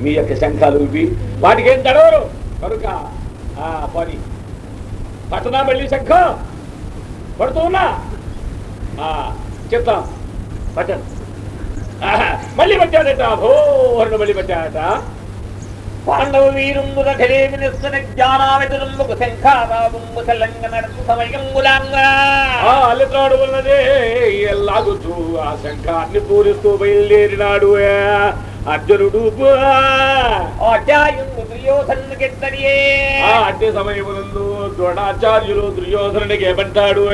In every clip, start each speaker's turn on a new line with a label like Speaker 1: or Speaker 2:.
Speaker 1: మీ యొక్క శంఖాలు ఇవి వాటికి ఏం తడవరు. కనుక ఆ పని. పట్టణా మళ్ళీ శంఖం పడుతూ ఉన్నా. ఆ, చెప్తాం. పట్టను మళ్ళీ పట్టాడట భోరణ మళ్ళీ పట్టాడట.
Speaker 2: పాండవ వీరుండు రథలేమి నిస్సన జ్ఞానావితులంబుకు శంఖారావుంబు తెలంగాణ సమయంగులాంగా
Speaker 1: ఆ ఉన్నదే లాగుతూ ఆ శంఖాన్ని పూరిస్తూ బయలుదేరినాడు. అర్జునుడు అడ్డి సమయమునందు ద్రోణాచార్యులు దుర్యోధనుడికి ఏమంటాడు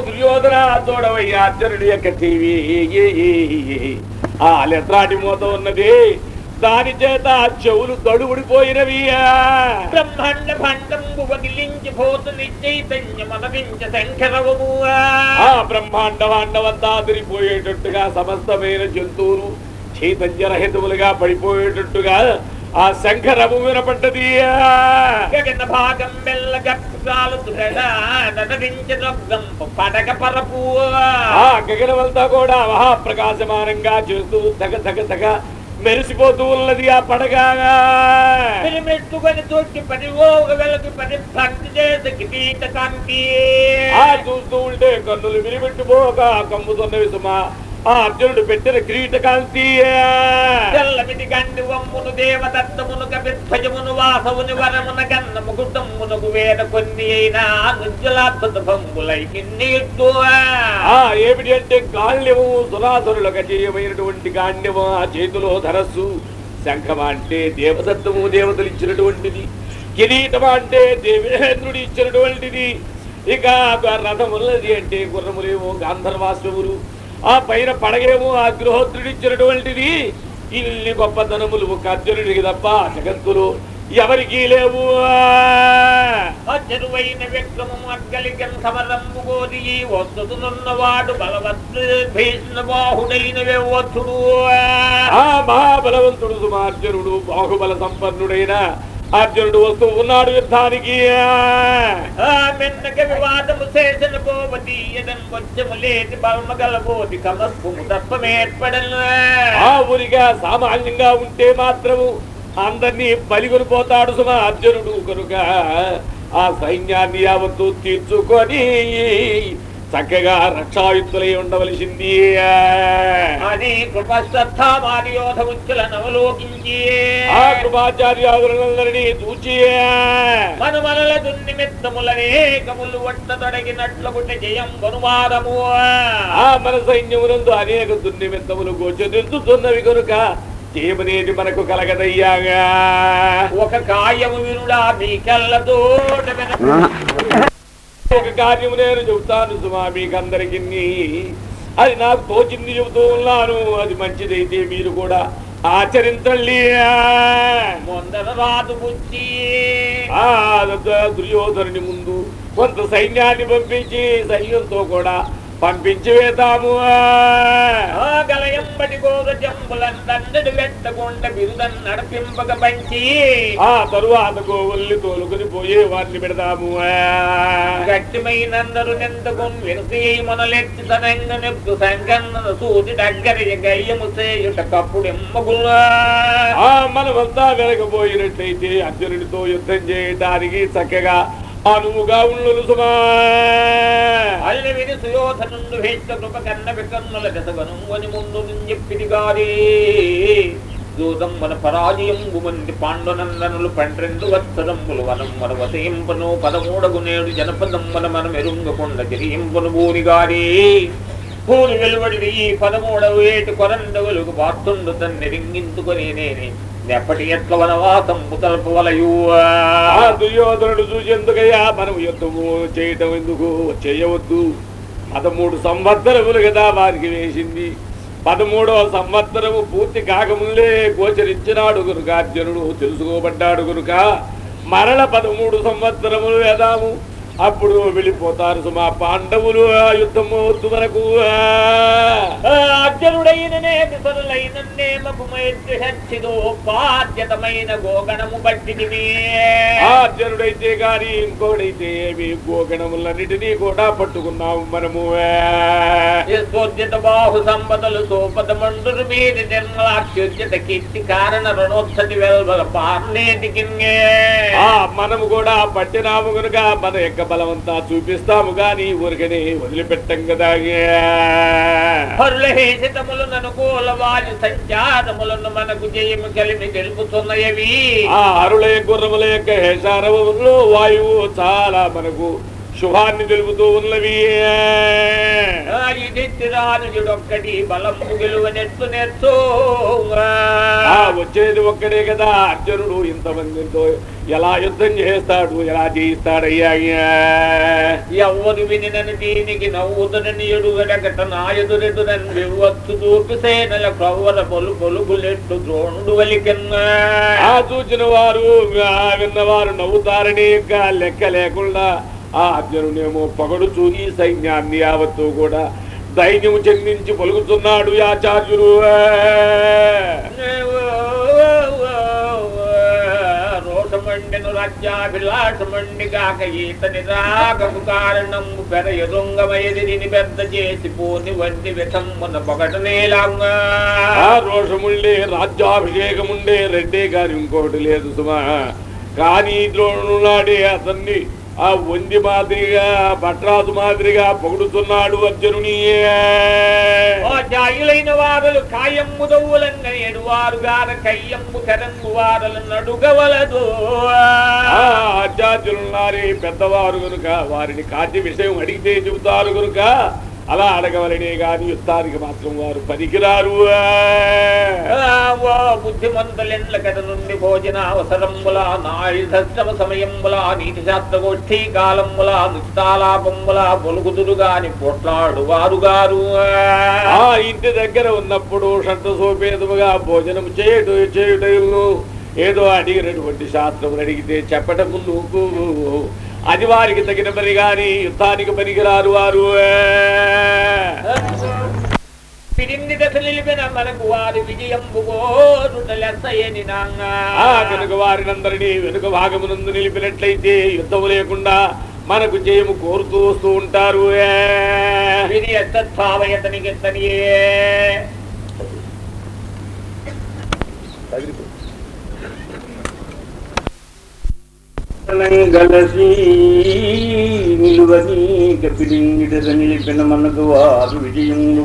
Speaker 1: దుర్యోధన తోడవయ్య అర్జునుడి యొక్క టీవీ. ఆ లెత్రాటి మూత ఉన్నది. దాని చేత చెవులు తడువుడిపోయినవి ఆ.
Speaker 2: బ్రహ్మాండ భాండంబు వగిలించి
Speaker 1: ఆ బ్రహ్మాండ భాండవంతా అదిరిపోయేటట్టుగా సమస్తమైన జంతువులు చైతన్యరహితములుగా పడిపోయేటట్టుగా ఆ శంఖరము వినపడ్డది ఆ.
Speaker 2: గగన భాగం పడక పరపు
Speaker 1: ఆ గగనమంతా కూడా మహాప్రకాశమానంగా చేస్తూ తగ తగ తగ మెరిసిపోతూ ఉన్నది ఆ పడగా
Speaker 2: పిలిమెట్టుకొని తోటి పది ఓగ వెలకి పది భక్తి చేసి కిరీట కాంతి
Speaker 1: ఆ చూస్తూ ఉంటే కన్నులు విరిపెట్టుపోక కమ్ముతున్నవి సుమా. ఆ అర్జునుడు పెట్టిన కిరీట కాంతి
Speaker 2: తెల్లమిది గండి వమ్మును దేవదత్తమును కపిధ్వజమును వాసవుని వరమున గన్నము గుడ్డమ్మునకు వేద కొన్ని అయినా నుజ్జలాద్భుత భంగులై కిన్ని
Speaker 1: ఆ ఏమిటి అంటే గాండ్యము సురాసురుల గజేయమైనటువంటి గాండ్యము ఆ చేతిలో ధరస్సు శంఖమ అంటే దేవదత్తము దేవతలు ఇచ్చినటువంటిది కిరీటం అంటే దేవేంద్రుడు ఇచ్చినటువంటిది. ఇక రథమున్నది అంటే గుర్రములేమో గాంధర్వాశ్వములు ఆ పైన పడగేమో ఆ గృహోత్రుడు ఇచ్చినటువంటిది. ఇన్ని గొప్పతనములు ఒక అర్జునుడికి తప్ప జగత్తులు ఎవరికీ లేవు.
Speaker 2: విక్రమము సమరంబు వస్తుతున్నవాడు బాహుడైన వ్యవత్తుడు
Speaker 1: ఆ మహాబలవంతుడు సుమార్జునుడు బాహుబల సంపన్నుడైన అర్జునుడు వస్తూ ఉన్నాడు యుద్ధానికి. ఊరిగా సామాన్యంగా ఉంటే మాత్రము అందరినీ బలిగొనిపోతాడు సుమా అర్జునుడు కనుక. ఆ సైన్యాన్ని యావత్తు తీర్చుకొని చక్కగా రక్షాయుక్తులై ఉండవలసింది. ఆ కృపాచార్యాదులందరినీ చూచి
Speaker 2: దున్నిమిత్తములనేకములు వంట జయం
Speaker 1: ఆ మన సైన్యమునందు అనేక దుర్నిమిత్తములు గోచరిస్తున్నవి కనుక చేయమనేది మనకు కలగదయ్యాగా.
Speaker 2: ఒక కాయము వినుడా మీకెల్లతో
Speaker 1: ఒక కార్యము నేను చెబుతాను సుమా మీకందరికి అది నాకు తోచింది చెబుతూ ఉన్నాను. అది మంచిదైతే మీరు కూడా ఆచరించండి.
Speaker 2: ముందర రాదు బుద్ధి
Speaker 1: ఆ దుర్యోధనుని ముందు కొంత సైన్యాన్ని పంపించి సైన్యంతో కూడా పంపించి వేతాము
Speaker 2: ఆ. గలయంబడి గోగ జంబులందడు వెట్టకుండా బిరుదన్ నడిపింపక పంచి.
Speaker 1: ఆ తరువాత గోవుల్ని తోలుకొని పోయే వారిని పెడదాము
Speaker 2: గట్టిమైనందరు నెంతకొని వెనుక మనలెత్తి తనంగ నెప్పు సంగన్న సూది దగ్గర గయ్యము చేయుట కప్పుడెమ్మగుల
Speaker 1: ఆ మనమంతా వెనకపోయినట్టయితే అర్జునుడితో యుద్ధం చేయడానికి చక్కగా అనువుగా ఉండు సుమా.
Speaker 2: అల్లి విని సుయోధనుండు హెచ్చ కృప కన్న వికన్నుల దశగను అని ముందు చెప్పిది గారి దూతం మన పరాజయంబు మంది పాండునందనులు పండ్రెండు వత్సరములు వనం మన వసయింపను పదమూడగు నేడు జనపదం మన మనం మెరుంగకొండ గిరియింపను భూని గారి భూమి వెలువడి ఈ పదమూడవ ఏటి కొరండవులకు వార్తుండు తన్ని రింగించుకొని నేనే నెప్పటి ఎట్ల వనవాసం తలపవలయు
Speaker 1: ఆ దుర్యోధనుడు చూసేందుకయ్యా మనం యుద్ధము చేయటం ఎందుకు? చేయవద్దు. పదమూడు సంవత్సరములు కదా వారికి వేసింది. పదమూడవ సంవత్సరము పూర్తి కాకముందే గోచరించినాడు కనుక అర్జునుడు తెలుసుకోబడ్డాడు కనుక మరల పదమూడు సంవత్సరములు వేదాము. అప్పుడు వెళ్ళిపోతారు సుమా పాండవులు ఆ యుద్ధము వద్దు మనకు.
Speaker 2: అర్జునుడైననే విఫలులైన బాధ్యతమైన గోగణము బట్టిదివి
Speaker 1: ఆర్జనుడైతే గాని ఇంకోడైతే ఏమి? గోగణములన్నిటినీ కూడా పట్టుకున్నాము మనము.
Speaker 2: బాహు సంపదలు సోపద మండురు మీది నిర్మలాక్షుద్యత కీర్తి కారణ రణోత్సతి వెల్వల పార్నేటికి
Speaker 1: ఆ మనము కూడా పట్టినాము కనుక మన యొక్క బలమంతా చూపిస్తాము గాని ఊరికనే వదిలిపెట్టం కదా
Speaker 2: హరుల హేషితములను అనుకూల వారి సంచారములను మనకు జయము కలిమి తెలుపుతున్నయవి
Speaker 1: ఆ అరుల గుర్రముల యొక్క హేషారవములో వాయువు చాలా మనకు శుభాన్ని తెలుపుతూ ఉన్నవి
Speaker 2: ఇదిరానుజుడొక్కటి బలము గెలువనెత్తు నెత్తు
Speaker 1: ఆ వచ్చేది ఒక్కడే కదా. అర్జునుడు ఇంతమందితో ఎలా యుద్ధం చేస్తాడు ఎలా జయిస్తాడయ్యా
Speaker 2: ఎవ్వరు వినినని దీనికి నవ్వుతునని ఎడుగడగట నాయదురెదునని వివత్తు చూపి సేనల ప్రవ్వర పొలు పొలుగులెట్టు ద్రోణుడు వలికన్నా.
Speaker 1: చూచిన వారు విన్నవారు నవ్వుతారని లెక్క లేకుండా ఆ అర్జునుడేమో పొగడుచూ ఈ సైన్యాన్ని యావత్తు కూడా ధైర్యం చెందించి పలుకుతున్నాడు ఈ ఆచార్యుడు
Speaker 2: రోషమండెను రాజ్యాభిలాషమండి కాక ఈతని రాగము కారణము పెర ఎదుంగమయదిని పెద్ద చేసి పోని వంటి విధమున పొగటనేలాంగా
Speaker 1: రోషముండే రాజ్యాభిషేకముండే రెడ్డే గాని ఇంకొకటి లేదు సుమా. కానీ ద్రోణునాడే అతన్ని ఆ వంది మాదిరిగా భట్రాజు మాదిరిగా పొగుడుతున్నాడు అర్జునుని.
Speaker 2: జాయులైన వారలు కాయమ్ము దవ్వులంగ ఎడువారుగాన కయ్యమ్ము కరంగు వారలు నడుగవలదు.
Speaker 1: ఆచార్యులున్నారే పెద్దవారు గనుక వారిని కార్య విషయం అడిగితే చెబుతారు గనుక అలా అడగవలనే గాని యుద్ధానికి మాత్రం వారు పనికిరారు.
Speaker 2: బుద్ధిమంతులెండ్ల కట నుండి భోజన అవసరముల నాయుధస్తమ సమయముల నీతి శాస్త్ర గోష్ఠీ కాలముల నిస్తాలాపముల పొలుగుదురు గాని పొట్లాడు వారు గారు.
Speaker 1: ఆ ఇంటి దగ్గర ఉన్నప్పుడు షంట సోపేదముగా భోజనం చేయుట చేయుటను ఏదో అడిగినటువంటి శాస్త్రం అడిగితే చెప్పటం నువ్వు అది వారికి తగిన పని గాని యుద్ధానికి పనికిరారు వారు.
Speaker 2: మనకు వారి
Speaker 1: కనుక వారినందరినీ వెనుక భాగమునందు నిలిపినట్లయితే యుద్ధము లేకుండా మనకు జయము కోరుతూ వస్తూ ఉంటారు.
Speaker 2: విధి ఎత్తత్భావయతనికి ఎత్తనియే
Speaker 3: గలసి నిలువని కపిలింగిట నిలిపిన మనకు వారు విజయములు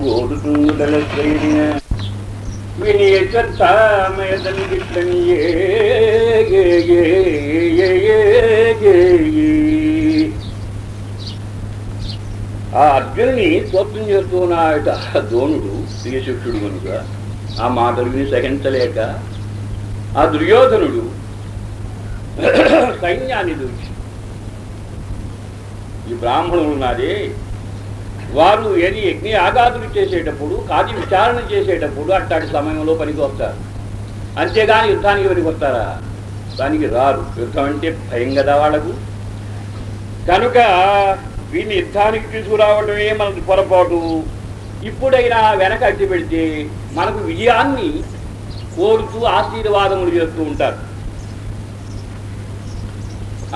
Speaker 3: ఆ అర్జునుని స్వప్నం చేస్తూ ఉన్నాయట ద్రోణుడు ప్రియశిక్షుడు కనుక ఆ మాటలు సహించలేక ఆ దుర్యోధనుడు సైన్యాన్ని చూచి ఈ బ్రాహ్మణులు ఉన్నది వారు ఏది యజ్ఞ ఆగాదులు చేసేటప్పుడు కాది విచారణ చేసేటప్పుడు అట్లాంటి సమయంలో పనికి వస్తారు. అంతేగాని యుద్ధానికి పనికి వస్తారా? దానికి రారు. యుద్ధం అంటే భయం కదా వాళ్ళకు. కనుక వీడిని యుద్ధానికి తీసుకురావడమే మనకు పొరపాటు. ఇప్పుడైనా వెనక అడ్డు పెడితే మనకు విజయాన్ని కోరుతూ ఆశీర్వాదములు చేస్తూ ఉంటారు.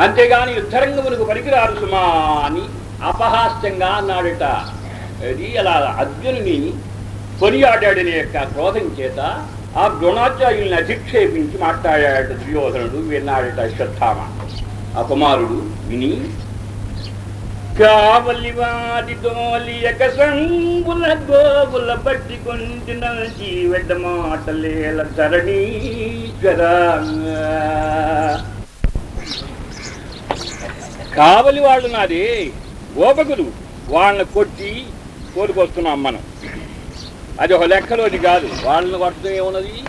Speaker 3: అంతేగాని యుద్ధరంగమునకు పనికిరారు సుమా అని అపహాస్యంగా అన్నాడట. అది అలా అర్జునుని కొనియాడాడని యొక్క క్రోధం చేత ఆ ద్రోణాచార్యుల్ని అధిక్షేపించి మాట్లాడాడట దుర్యోధనుడు. విన్నాడట అశ్వత్థామ ఆ కుమారుడు విని కావలి వాటి సంగుల గోగుల పట్టి కొంచిన జీవెడ్డ మాటలేల ధరణీశ్వర కావలి వాళ్ళు నాది గోపకులు వాళ్ళని కొట్టి కోరుకొస్తున్నాం మనం. అది ఒక లెక్కలోది కాదు. వాళ్ళని కొట్టడం ఏమున్నది?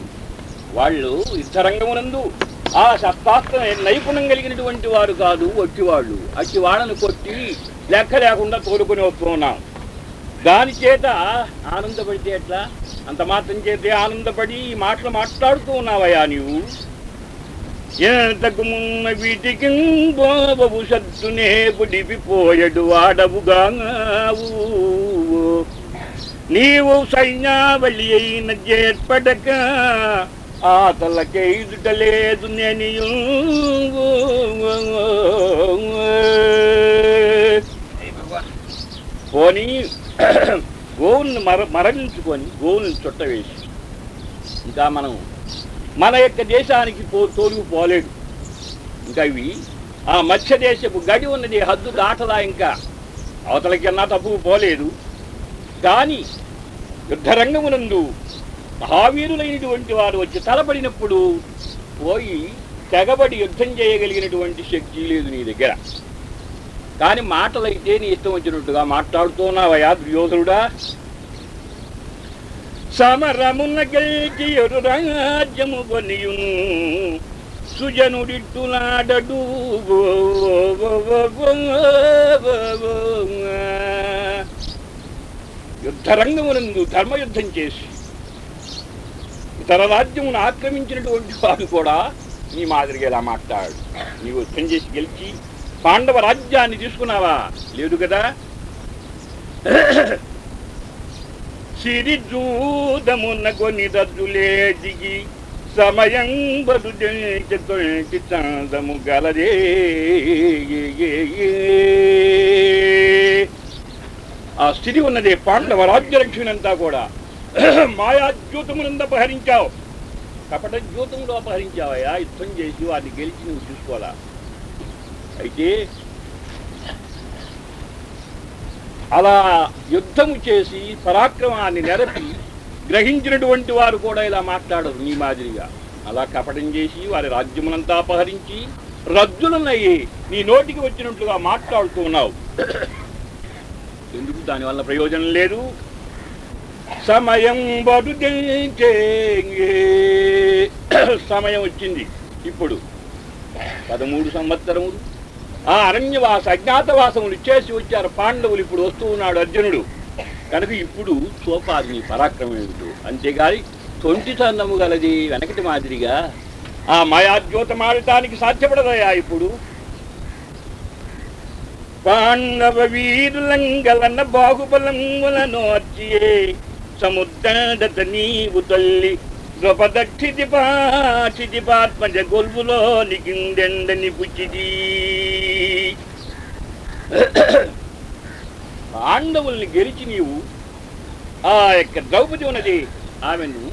Speaker 3: వాళ్ళు యుద్ధరంగమునందు ఆ శస్త్రాస్త్ర నైపుణ్యం కలిగినటువంటి వారు కాదు వచ్చి వాళ్ళు అట్టి వాళ్ళని కొట్టి లెక్క లేకుండా తోలుకొని వస్తున్నాం. దాని చేత ఆనందపడితే ఎట్లా? అంత మాత్రం చేతే ఆనందపడి ఈ మాటలు మాట్లాడుతూ ఉన్నావయ్యా నీవు. ఎంతకుమున్న వీటికి బోబవు సద్దునే పుడిపిపోయడు వాడవుగావు నీవు సైన్యావళి అయిన చేర్పడక ఆతలకైదుట లేదు నేను పోని గోవుల్ని మర మరణించుకొని గోవుల్ని చుట్టవేసి ఇంకా మనం మన యొక్క దేశానికి పో తోలుగు పోలేడు. ఇంకా ఇవి ఆ మత్స్య దేశపు గడి ఉన్నది హద్దు దాటదా ఇంకా? అవతలకన్నా తప్పుకు పోలేదు. కానీ యుద్ధరంగమునందు మహావీరులైనటువంటి వారు వచ్చి తలపడినప్పుడు పోయి తెగబడి యుద్ధం చేయగలిగినటువంటి శక్తి లేదు నీ దగ్గర. కానీ మాటలైతే నీ ఇష్టం వచ్చినట్టుగా మాట్లాడుతున్నావయా దుర్యోధనుడా. సమరమున గెలిచి ఎరు రాజ్యము కొనియును సుజనుడిట్టులాడడు యుద్ధరంగమునందు ధర్మయుద్ధం చేసి ఇతర రాజ్యమును ఆక్రమించినటువంటి వాడు కూడా నీ మాదిరిగా ఇలా మాట్లాడు. నీవు యుద్ధం చేసి గెలిచి పాండవ రాజ్యాన్ని తీసుకున్నావా? లేదు కదా? సిరిజూదమున్న కొన్ని రద్దులే దిగి సమయం బదు తొంటి చందము గలదే. ఆ స్థితి ఉన్నదే పాండవ రాజ్యలక్ష్మినంతా కూడా. మాయాద్యూతమునంద అపహరించావు. కపట ద్యూతములు అపహరించావయ్యా. యుద్ధం చేసి వారిని గెలిచి నువ్వు చూసుకోవాలా? అయితే అలా యుద్ధము చేసి పరాక్రమాన్ని నెరపి గ్రహించినటువంటి వారు కూడా ఇలా మాట్లాడరు నీ మాదిరిగా. అలా కపటం చేసి వారి రాజ్యమునంతా అపహరించి రద్దులనయ్యి నీ నోటికి వచ్చినట్లుగా మాట్లాడుతూ ఉన్నావు. ఎందుకు దానివల్ల ప్రయోజనం లేదు? సమయం బడు సమయం వచ్చింది. ఇప్పుడు పదమూడు సంవత్సరములు ఆ అరణ్యవాస అజ్ఞాతవాసములు ఇచ్చేసి వచ్చారు పాండవులు. ఇప్పుడు వస్తూ ఉన్నాడు అర్జునుడు. కనుక ఇప్పుడు సోపాది నీ పరాక్రమం ఏమిటో అంతేగాని తొంటి చందము గలది వెనకటి మాదిరిగా ఆ మాయాద్యోతమాడటానికి సాధ్యపడదయా ఇప్పుడు? పాండవ వీరులంగలన్న బాహుబలములను అర్చియే సముద్రదత నీవు తల్లి ద్రౌపదక్షితి పాచితి పాత్మజ గొల్పులో నికిందెండని పుచ్చిది. పాండవుల్ని గెలిచి నీవు ఆ యొక్క ద్రౌపది ఉన్నది ఆమెను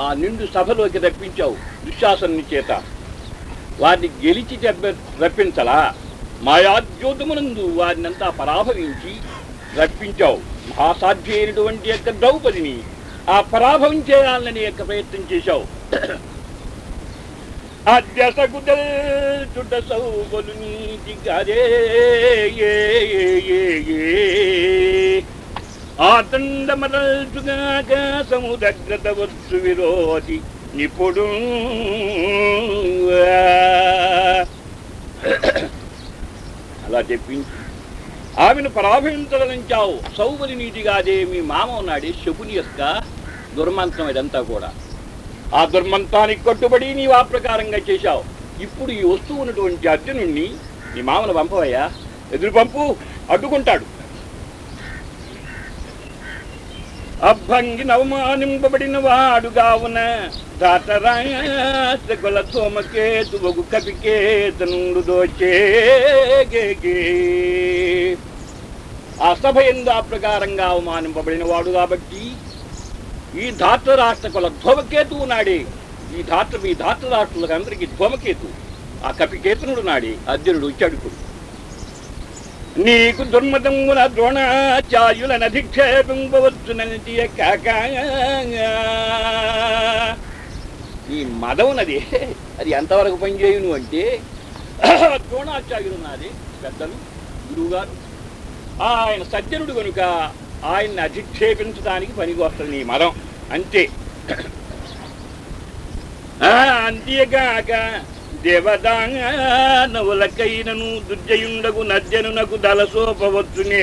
Speaker 3: ఆ నిండు సభలోకి రప్పించావు దుశ్శాసనుని చేత. వారిని గెలిచి రప్పించలా. మాయాద్యోతమునందు వారినంతా పరాభవించి రప్పించావు మహాసాధ్యమైనటువంటి యొక్క ద్రౌపదిని. ఆ పరాభవం చేయాలని యొక్క ప్రయత్నం చేశావు. అధ్యసగుదల్ చుట సౌబలు నీతి గరే ఆతండమరల్చుగాక సముదగ్రత వచ్చు విరోధి నిపుడు అలా చెప్పించి ఆమెను పరాభించదలించావు సౌబలి నీటిగాదే మీ మామ ఉన్నాడే శకుని యొక్క దుర్మంత్రం ఇదంతా కూడా. ఆ దుర్మంతానికి కట్టుబడి నీవు ఆ ప్రకారంగా చేశావు. ఇప్పుడు ఈ వస్తువు ఉన్నటువంటి అర్జునుణ్ణి నీ మామను పంపవయ్యా. ఎదురు పంపు అడ్డుకుంటాడు. అభంగి నవమానింపబడిన వాడుగావున దాతరాకుల సోమకేతు ఒక కపికేతనుడు దోచేగే ఆ సభ ఎందు ఆ ప్రకారంగా అవమానింపబడిన వాడు కాబట్టి ఈ ధాతరాష్ట్రకుల ధ్వమకేతువు నాడే. ఈ ధాత ఈ ధాతరాష్ట్రులకు అందరికీ ధ్వమకేతు ఆ కపికేతనుడు నాడే అర్జునుడు చడుకుడు. నీకు దుర్మతమున ద్రోణాచార్యుల అధిక్షేపింపవచ్చునని కాక ఈ మదమునది అది ఎంతవరకు పనిచేయును అంటే ద్రోణాచార్యులు నాది పెద్దలు గురువుగారు. ఆయన సజ్జనుడు కనుక ఆయన్ని అధిక్షేపించడానికి పనికొస్తుంది నీ మదం. అంతే. అంతేగాక దేవదానవులకైనను దుర్జయుండగు నద్యనునకు దళసోపవచ్చునే.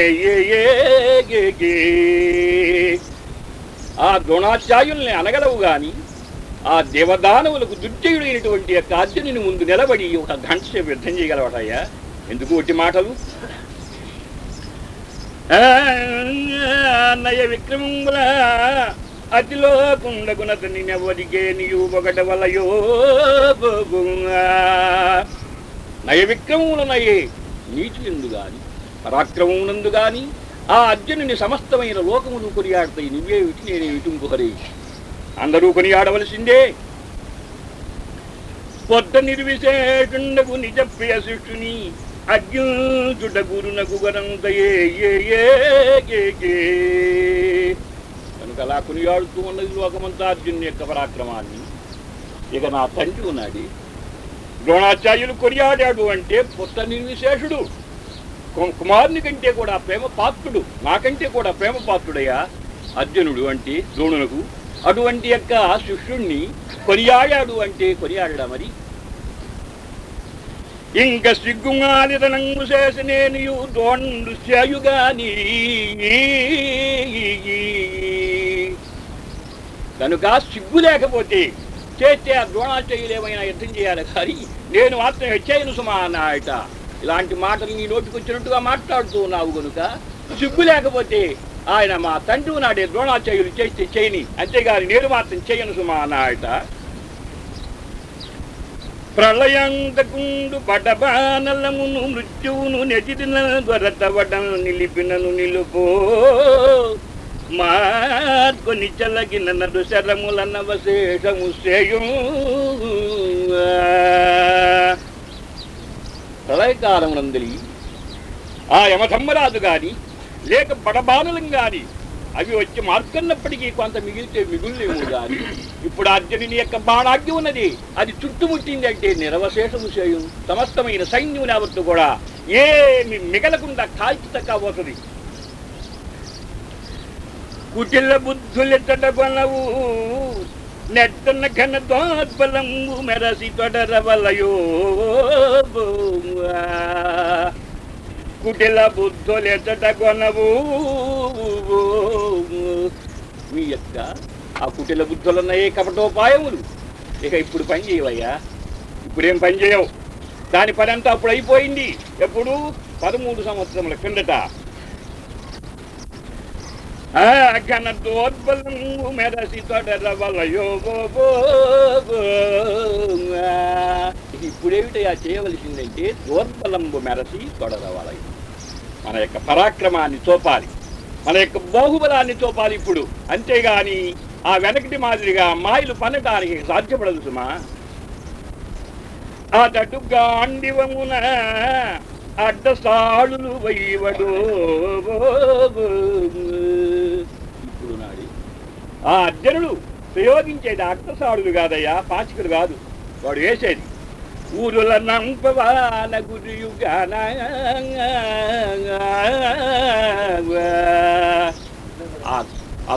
Speaker 3: ఏ ఆ ద్రోణాచార్యుల్ని అనగలవు గాని ఆ దేవదానవులకు దుర్జయుడైనటువంటి యొక్క అర్జునుని ముందు నిలబడి ఒక గంట సేపు యుద్ధం చేయగలవాటయ్యా. ఎందుకు ఒకటి మాటలు? అన్నయ్య విక్రమంగుల విక్రమంబుల అతిలో కుండగునతని నెవరికే నీవు ఒకట వలయో నయ విక్రమములనయే నీచులందు గాని పరాక్రమమునందు గాని ఆ అర్జునుని సమస్తమైన లోకములు కొనియాడతాయి నువ్వేమిటి నేనేమిటి ఇంకొకరి అందరూ కొనియాడవలసిందే. పొద్ద నిర్విశేషుండకు నిజ ప్రియ శిష్యుని అర్జునుడ గురునకు గరంతయే ఏ అలా కొనియాడుతూ ఉన్నది లోకమంతా అర్జున్ యొక్క పరాక్రమాన్ని. ఇక నా తండ్రి ఉన్నాడు. ద్రోణాచార్యులు కొనియాడాడు అంటే పుత్త నిర్విశేషుడు. కు- కుమారుని కంటే కూడా ప్రేమ పాత్రుడు నాకంటే కూడా ప్రేమ పాత్రుడయ్యా అర్జునుడు అంటే ద్రోణునకు. అటువంటి యొక్క శిష్యుణ్ణి కొనియాడాడు అంటే కొనియాడడా మరి? ఇంక సిగ్గుమాలితనంగు చేసినేనియు దోండు చేయుగాని కనుక సిగ్గు లేకపోతే చేస్తే ఆ ద్రోణాచార్యులు ఏమైనా యుద్ధం చేయాలి కానీ నేను మాత్రం హెచ్చయను సుమా అన్నాయట ఇలాంటి మాటలు నీ నోటికొచ్చినట్టుగా మాట్లాడుతూ ఉన్నావు కనుక సిగ్గు లేకపోతే ఆయన మా తండ్రి నాడే ద్రోణాచార్యులు చేస్తే చేయని. అంతేగాని నేను మాత్రం చేయను సుమా అన్నాయట ప్రళయంతకుండు పటబానలమును మృత్యువును నెజిదిన దొరతవటం నిలిపినను నిలుపో. మార్కొని చలగిన నడు శరములన్నవశేషము శ్రేయు ప్రళయకాలం నందలి ఆ యమధమ్మరాజు గాని లేక పడబానులం గాని అవి వచ్చి మార్కున్నప్పటికీ కొంత మిగిలితే మిగులేము కానీ ఇప్పుడు అర్జునుని యొక్క బాణాగ్యం ఉన్నది. అది చుట్టుముట్టింది అంటే నిరవశేషము చేయు సమస్తమైన సైన్యం యావత్తు కూడా ఏమి మిగలకుండా కాల్చి తక్కబోతుంది కుటిల బుద్ధులెత్తట నెట్టన ఘన దోద్బలము మెరసి తొడరవలయో కుటిల బుద్ధులెత్తట కొనవు మీ యొక్క ఆ కుటిల బుద్ధులున్నాయే కపటోపాయములు ఇక ఇప్పుడు పని చేయవయ్యా. ఇప్పుడేం పని చేయవు. దాని పని అంతా అప్పుడు అయిపోయింది. ఎప్పుడు? పదమూడు సంవత్సరముల కిందట. ఘనతోద్బలము మెరసి తొడర ఇప్పుడేమిటయా చేయవలసిందంటే దోర్బలంబు మెరసి తొడర మన యొక్క పరాక్రమాన్ని చూపాలి మన యొక్క బాహుబలాన్ని చూపాలి ఇప్పుడు. అంతేగాని ఆ వెనకటి మాదిరిగా మాయలు పనటానికి సాధ్యపడదు సుమా. అతడు గాండివమున అడ్డసాడులు వైవడు ఇప్పుడు నాడి ఆ అర్జునుడు ప్రయోగించేది అడ్డసాడులు కాదయ్యా పాచికలు కాదు. వాడు వేసేది. ఊరుల నంపవాన గురియుగాన ఆ- ఆ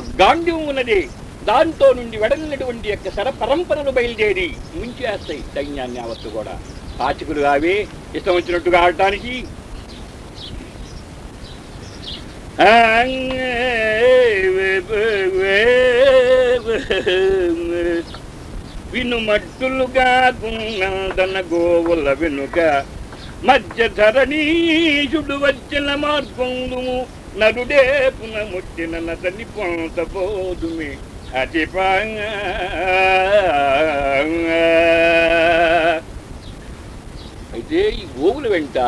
Speaker 3: ఉన్నది. దాంతో నుండి వెడలినటువంటి యొక్క సర పరంపరలు బయలుదేరి ముంచేస్తాయి సైన్యాన్ని అవత్తు కూడా. పాచకులు కావే ఇష్టం వచ్చినట్టుగా ఆడటానికి. వినుమట్టులుగా గున్నందన గోవుల వెనుక మధ్య ధరణీషుడు వచ్చిన మార్గందుము నరుడే పునముట్టిన నతని పొంతపోదుమి అతి అయితే ఈ గోవులు వెంట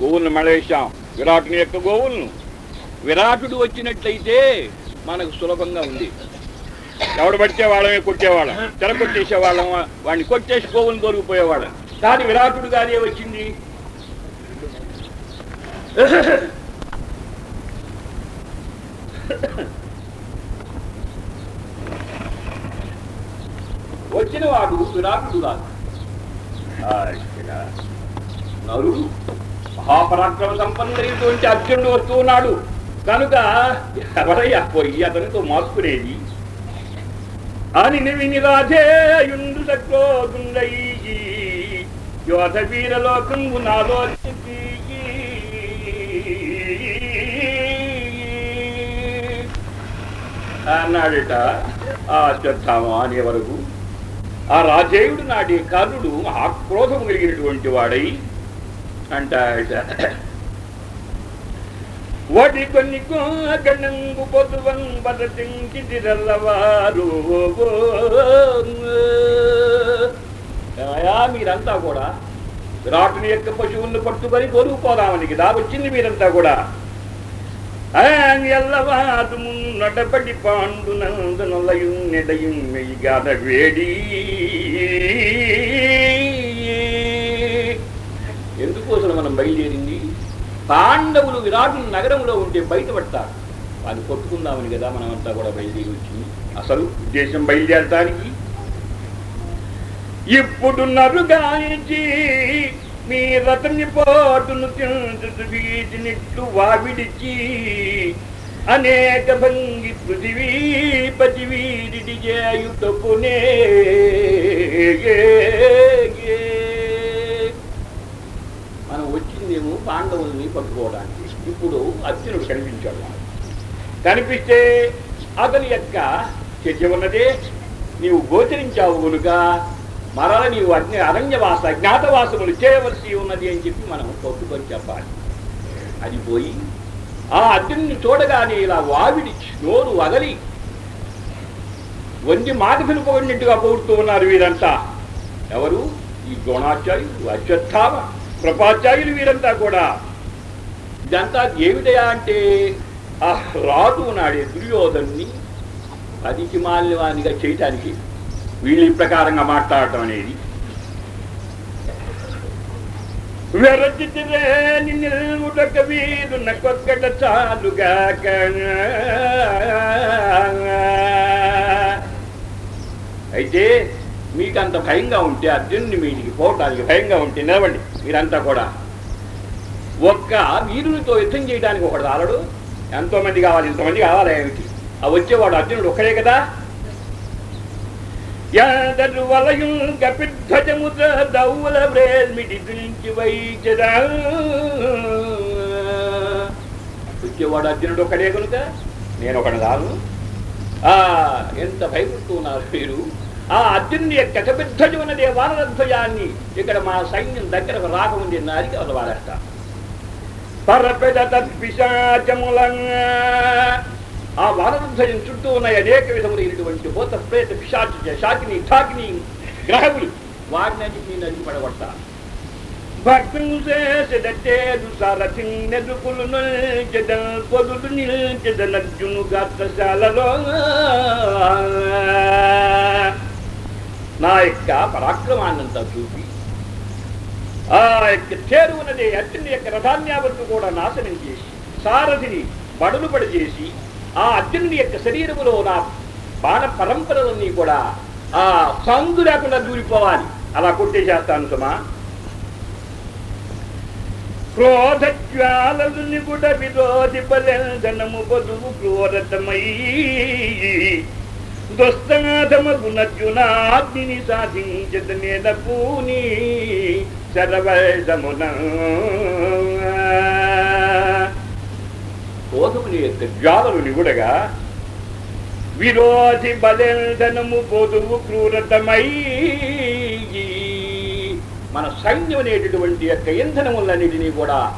Speaker 3: గోవులను మడవేశాం విరాటుని యొక్క గోవులను. విరాటుడు వచ్చినట్లయితే మనకు సులభంగా ఉంది. ఎవడు పడితే వాళ్ళమే కొట్టేవాళ్ళం. తెర కొట్టేసేవాళ్ళం వాడిని కొట్టేసి గోవులను దొరికిపోయేవాళ్ళం కానీ విరాటుడు గారే వచ్చింది. వచ్చిన వాడు విరాటుడు కాదు. నరుడు మహాపరాక్రమ సంపన్నుడైనటువంటి అర్జునుడు వస్తూ ఉన్నాడు. కనుక ఎవరయ్యా పోయి అతనితో మార్చుకునేది అని విని రాధేయుండు సక్రోదుండయి యోధ వీరలోకంగు నాలో అన్నాడట ఆ చెప్తాము అనే వరకు. ఆ రాజేయుడు నాటి కర్ణుడు ఆక్రోధము కలిగినటువంటి వాడై. అంటాడట వడి కొన్ని గణంగు పొదువం బదతింకి తిరల్లవారు మీరంతా కూడా విరాటుని యొక్క పశువులను పట్టుకొని తొలుగుపోదామని కదా వచ్చింది మీరంతా కూడా. ఎల్లవాదు నడబడి పాండు నందనలయు నెడయు మెయ్యగాద వేడి. ఎందుకోసం మనం బయలుదేరింది? పాండవులు విరాటు నగరంలో ఉంటే బయటపడతారు. అది కొట్టుకుందామని కదా మనమంతా కూడా బయలుదేరి వచ్చింది. అసలు ఉద్దేశం బయలుదేరటానికి? ఇప్పుడు నరుగాయించి మీ రతని పోటును తింటు వీటినిట్లు వావిడిచి అనేక భంగి పృథివీపతి వీడి చేయుటకునే మనం మేము పాండవుల్ని పట్టుకోవడానికి. ఇప్పుడు అర్జునుడు కనిపించాడు. కనిపిస్తే అతని యొక్క చర్య ఉన్నదే. నీవు గోచరించావు కనుక మరల నీవు అగ్ని అరణ్యవాస అజ్ఞాతవాసములు చేయవలసి ఉన్నది అని చెప్పి మనం పట్టుకొని చెప్పాలి. అది పోయి ఆ అర్జునుని చూడగానే ఇలా వావిడి నోరు వగలి వండి మాట పిలుపుకున్నట్టుగా పోడుతూ ఉన్నారు వీరంతా. ఎవరు? ఈ ద్రోణాచార్యులు అశ్వత్థామ. కృపాచార్యులు వీరంతా కూడా. ఇదంతా ఏమిటయా అంటే ఆ రాజు నాడే దుర్యోధన్ని అదికి మాల్యవానిగా చేయటానికి వీళ్ళ ఈ ప్రకారంగా మాట్లాడటం అనేది. వెరచితిరే నిన్నుటక వీరున చాలుగా అయితే మీకంత భయంగా ఉంటే అర్జునుడిని మీటికి పోవటానికి భయంగా ఉంటే నిలవండి మీరంతా కూడా. ఒక్క వీరునితో యుద్ధం చేయడానికి ఒకడు రాలడు. ఎంతోమంది కావాలి ఇంతమంది కావాలి ఏమిటి ఆ వచ్చేవాడు అర్జునుడు ఒక్కడే కదా. యాదరు వలయం కపిధ్వజముద్ర దౌల వ్రేల్మిటి దులించి వైచదా వచ్చేవాడు అర్జునుడు ఒక్కడే కనుక నేను ఒకడు రాను. ఆ ఎంత భయపడుతున్నారు మీరు? ఆ అర్జునుడి యొక్క కపిధ్వజం ఉన్నదే వానరధ్వజాన్ని ఇక్కడ మా సైన్యం దగ్గరకు రాకముందే నారికి వాళ్ళు వాడేస్తా పరపెద తత్పిశాచములంగా ఆ వానరధ్వజం చుట్టూ ఉన్న అనేక విధములైనటువంటి భూత ప్రేత పిశాచ శాకిని ఠాకిని గ్రహములు వాటిని నేను నది పడగొడతా. భక్తులు పొదులు నిల్చెదనర్జును గాత్రశాలలో నా యొక్క పరాక్రమాన్నంతా చూపి ఆ యొక్క చేరువునదే ఉన్నది అర్జునుడి యొక్క రథాన్యావత్తు కూడా నాశనం చేసి సారథిని బడులు పడిచేసి ఆ అర్జునుడి యొక్క శరీరములో నా బాణ పరంపరలన్నీ కూడా ఆ సందు లేకుండా దూరిపోవాలి. అలా కొట్టేసేస్తాను సుమా. క్రోధజ్వాలలు నిగుడ విరోధి బలెందనము బదువు క్రూరతమై దుస్తనాథమగునర్జునాగ్ని సాధించద నేల పూని శరవైదమున. కోధముని యొక్క జ్వాలలు నిగుడగా విరోధి బలెందనము బదువు క్రూరతమై మన సైన్యం అనేటటువంటి యొక్క ఇంధనములన్నిటినీ కూడా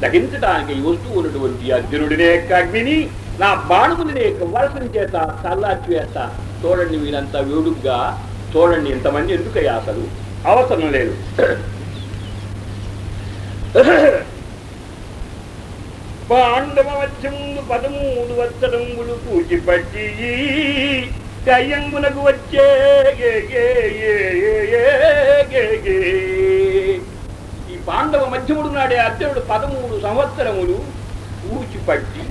Speaker 3: దహించడానికి వస్తూ ఉన్నటువంటి అర్జునుడినే యొక్క అగ్నిని నా బాణములని యొక్క వరసన చేత చల్లార్చి వేస్తా చూడండి వీళ్ళంతా వేడుగ్గా. చూడండి ఇంతమంది ఎందుకయ్యా అసలు? అవసరం లేదు. పాండవ మధ్యములు పదమూడు వత్సరంగులు పూచిపట్టి కయ్యంగునకు వచ్చే ఏ ఏ ఈ పాండవ మధ్యముడు నాడే అర్జునుడు పదమూడు సంవత్సరములు ఊచిపట్టి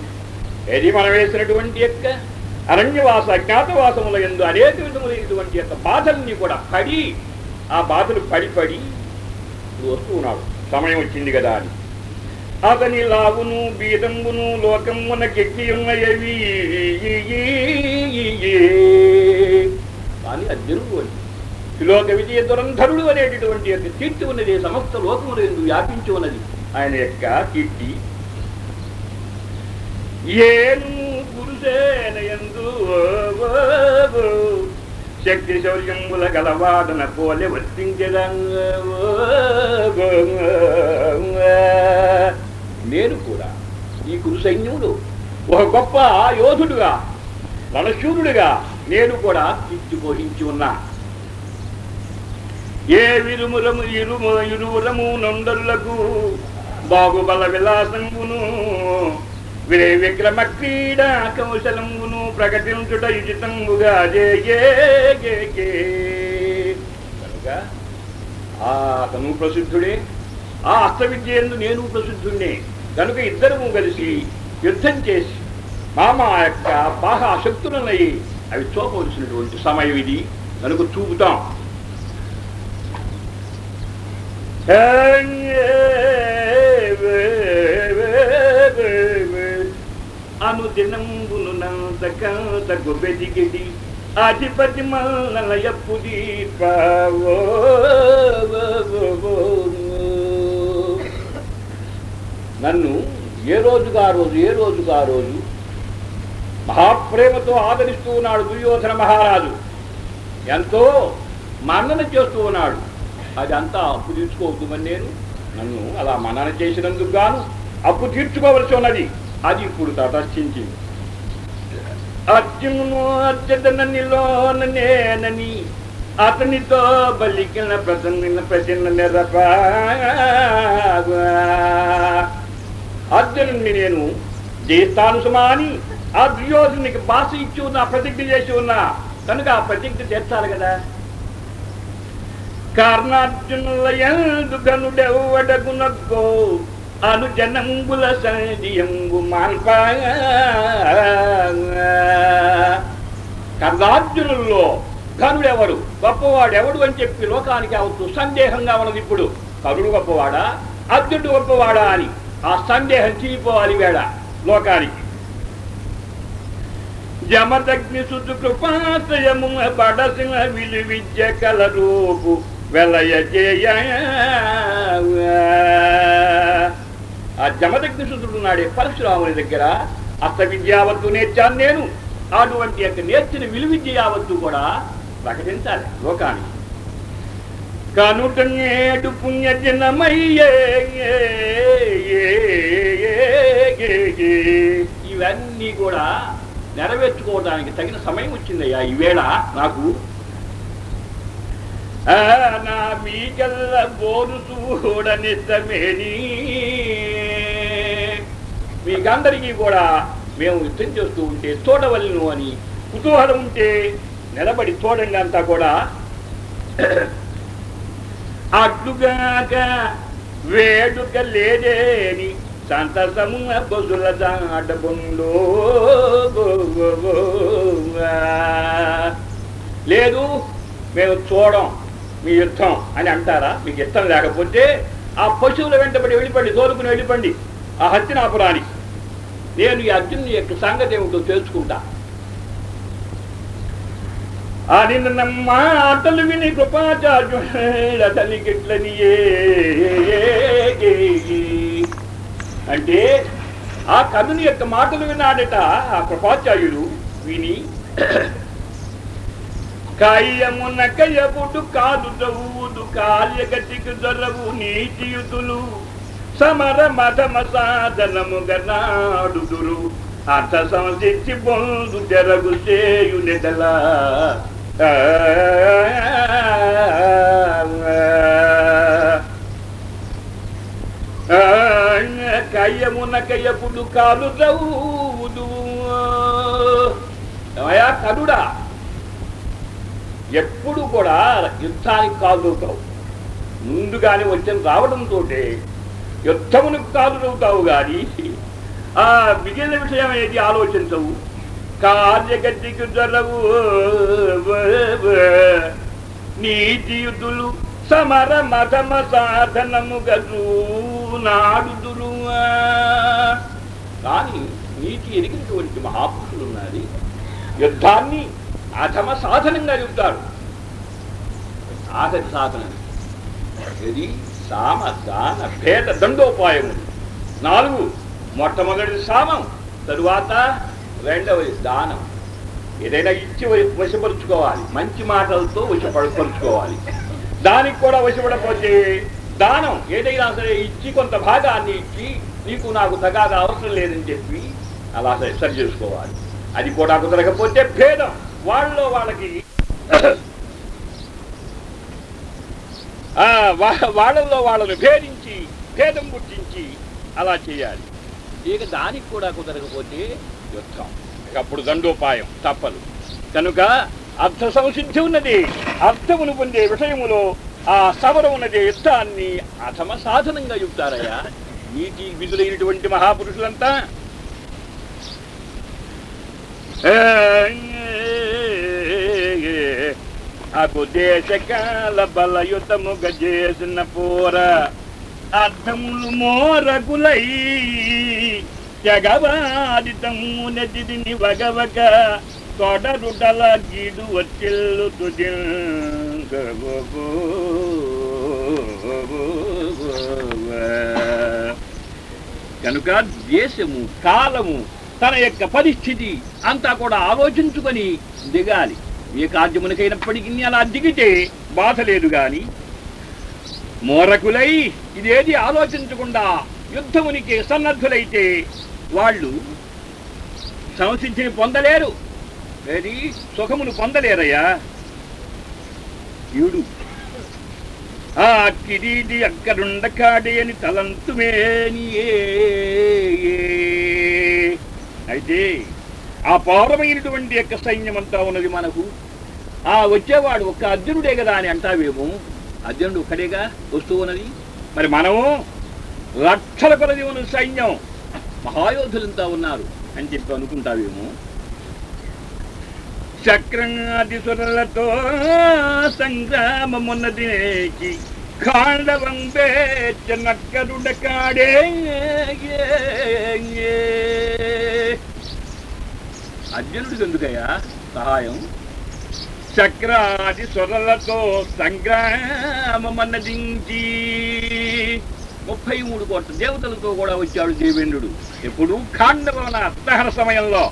Speaker 3: ఏది మనం వేసినటువంటి యొక్క అరణ్యవాస అజ్ఞాతవాసముల ఎందు అనేక విధములైనటువంటి యొక్క బాధల్ని కూడా పడి ఆ బాధలు పడి పడి వస్తూ ఉన్నాడు. సమయం వచ్చింది కదా అని. అతని లావును బీదంబును లోకమున కెక్కియున్నయవి. కానీ అర్జునుడు అని. త్రిలోక విజయ దురంధరుడు అనేటటువంటి యొక్క కీర్తి ఉన్నది సమస్త లోకములు ఎందు వ్యాపించి ఉన్నది. ఆయన యొక్క కీర్తి ఏను గురుసేన ఎందు శక్తి శౌర్యముల గలవాదన పోలే నేను కూడా ఈ గురు సైన్యములు ఒక గొప్ప యోధుడుగా రణశూరుడుగా నేను కూడా తీర్చిపోహించి ఉన్నా. ఏ విరుములము ఇరుము ఇరువులము నొండలకు బాగుబల విలాసంగును విరే విక్రమ క్రీడా కౌశలంగును ప్రకటించుట ఉచితంబుగా కనుక ఆ అతను ప్రసిద్ధుడే. ఆ అస్తవిద్యందు నేను ప్రసిద్ధుడినే కనుక ఇద్దరము కలిసి యుద్ధం చేసి మామ యొక్క బాగా శక్తులనై అవి చూపవలసినటువంటి సమయం ఇది. కనుక చూపుతాం. అనుదినంబును నంతకంతకు బెదిగిడి అధిపతి మల్లయప్పు దీపావో నన్ను ఏ రోజుగా ఆ రోజు ఏ రోజుగా ఆ రోజు మహాప్రేమతో ఆదరిస్తూ ఉన్నాడు దుర్యోధన మహారాజు. ఎంతో మన్నన చేస్తూ ఉన్నాడు. అది అంతా అప్పు తీర్చుకోవద్దు నేను. నన్ను అలా మన్నన చేసినందుకు గాను అప్పు తీర్చుకోవలసి ఉన్నది. అది ఇప్పుడు తటస్థించింది అర్జును అత్యతననిలోన నేనని అతనితో బలికిన ప్రసన్న ప్రసన్న నిరప అర్జునుడిని నేను జయిస్తాను సుమా అని ఆ దుర్యోధునికి భాష ఇచ్చి ఉన్నా ప్రతిజ్ఞ చేసి ఉన్నా కనుక ఆ ప్రతిజ్ఞ చేర్చాలి కదా. కర్ణార్జునుల ఎందు అనుజనంబుల అను జనంబుల మాల్ప కర్ణార్జునుల్లో కరుడెవరు? గొప్పవాడు ఎవడు అని చెప్పి లోకానికి అవుతూ సందేహంగా ఉన్నది ఇప్పుడు. కరుడు గొప్పవాడా? అర్జునుడు గొప్పవాడా అని. ఆ సందేహం చీలిపోవాలి వేళ లోకానికి. జమదగ్ని సుతు కృపాశ్రయము బడసిన విలు విద్య కల రూపు వెలయ చేయ. ఆ జమదగ్నిశుద్ధుడు సుతుడు నాడే పరశురాముని దగ్గర అస్త విద్యావత్తు నేర్చాను నేను. అటువంటి యొక్క నేర్చిన విలు విద్య యావత్తు కూడా ప్రకటించాలి లోకానికి. కనుట నేడు పుణ్యజనమయ్యే ఇవన్నీ కూడా నెరవేర్చుకోవడానికి తగిన సమయం వచ్చిందయ్యా ఈవేళ నాకు. ఆ, నా మీకల్ల బోరు చూడనిద్దమేని మీకందరికీ కూడా మేము యుద్ధం చేస్తూ ఉంటే చూడవలను అని కుతూహలం ఉంటే నిలబడి చూడండి అంతా కూడా. అడ్డుగాక వేడుక లేదేని సంతసము బొజుల దాటబుండు లేదు మేము చూడం మీ యుద్ధం అని అంటారా? మీకు ఇష్టం లేకపోతే ఆ పశువుల వెంటబడి వెళ్ళిపండి తోలుకుని వెళ్ళిపండి. ఆ హస్తినాపురానికి. నేను ఈ అర్జునుని యొక్క సంగతి ఏమిటో తెలుసుకుంటా. అని నన్న విని కృపాచార్యుల తల్లికిట్లని అంటే ఆ కథని యొక్క మాటలు విన్నాడట ఆ కృపాచార్యుడు విని. కాయమున కాదు దవుదు కాల్యగతికి దొరవు నీతియుతులు సమర మతమ సాధనము గనాడుదురు అర్థ సంసిద్ధి పొందు జరగు చేయు నెదల కయ్యమున కాలు దవుదు కనుడా ఎప్పుడు కూడా యుద్ధానికి కాదుతావు ముందుగానే వచ్చిన రావడంతో యుద్ధమునకు కాదులవుతావు గాని ఆ మిగిలిన విషయం ఏది ఆలోచించవు కార్యగతికి జరవు నీతియుతులు సమర మధమ సాధనము గదు నాడుదురు కానీ నీతి ఎరిగినటువంటి మహాపురుషులు ఉన్నది యుద్ధాన్ని అధమ సాధనంగా చెబుతారు. ఆఖరి సాధన. ఇది సామ దాన భేద దండోపాయము. నాలుగు మొట్టమొదటి సామం తరువాత రెండవది దానం. ఏదైనా ఇచ్చి వశపరుచుకోవాలి మంచి మాటలతో వశపరుచుకోవాలి. దానికి కూడా వశపడకపోతే దానం ఏదైనా సరే ఇచ్చి కొంత భాగాన్ని ఇచ్చి నీకు నాకు తగాద అవసరం లేదని చెప్పి అలా సరి చేసుకోవాలి. అది కూడా కుదరకపోతే భేదం. వాళ్ళలో వాళ్ళకి వాళ్ళల్లో వాళ్ళను భేదించి భేదం పుట్టించి అలా చేయాలి. ఇక దానికి కూడా కుదరకపోతే యుద్ధం. ఇక అప్పుడు దండోపాయం తప్పదు. కనుక అర్థ సంసిద్ధి ఉన్నది. అర్థమును పొందే విషయములో ఆ సమరం ఉన్నది యుద్ధాన్ని అథమ సాధనంగా చెబుతారయ్యా. నీటి విధులైనటువంటి మహాపురుషులంతా. అకు దేశకాల బలయుతముగ చేసిన పోర. అర్థములు మోరగులై జగవాదితము నదిని వగవగ. తొడరుడల గీడు వచ్చిల్లు కనుక దేశము కాలము తన యొక్క పరిస్థితి అంతా కూడా ఆలోచించుకొని దిగాలి. ఏ కార్యమునకైనప్పటికీ అలా దిగితే బాధ లేదు గాని. మోరకులై ఇదేది ఆలోచించకుండా యుద్ధమునికి సన్నద్ధులైతే వాళ్ళు సంసిద్ధిని పొందలేరు. ఏది? సుఖమును పొందలేరయ్యా. ఈడు ఆ కిరీటి అక్కడుండకాడే అని తలంతుమేనియే. అయితే ఆ యొక్క సైన్యం అంతా ఉన్నది మనకు. ఆ వచ్చేవాడు ఒక్క అర్జునుడే కదా అని అంటావేమో అర్జునుడు ఒక్కడేగా వస్తూ ఉన్నది. మరి మనము లక్షల కొలది ఉన్న సైన్యం. మహాయోధులంతా ఉన్నారు అని చెప్పి అనుకుంటావేమో చక్రాది సురలతో సంగ్రామమున్నది కాండవం ఖాండవం నక్కరుడ కాడే అర్జునుడికి ఎందుకయ్యా సహాయం. చక్రాది స్వరలతో సంగ్రామన్నదించి ముప్పై మూడు కోట్ల దేవతలతో కూడా వచ్చాడు దేవేంద్రుడు. ఎప్పుడు ఖాండవన అత్తహర సమయంలో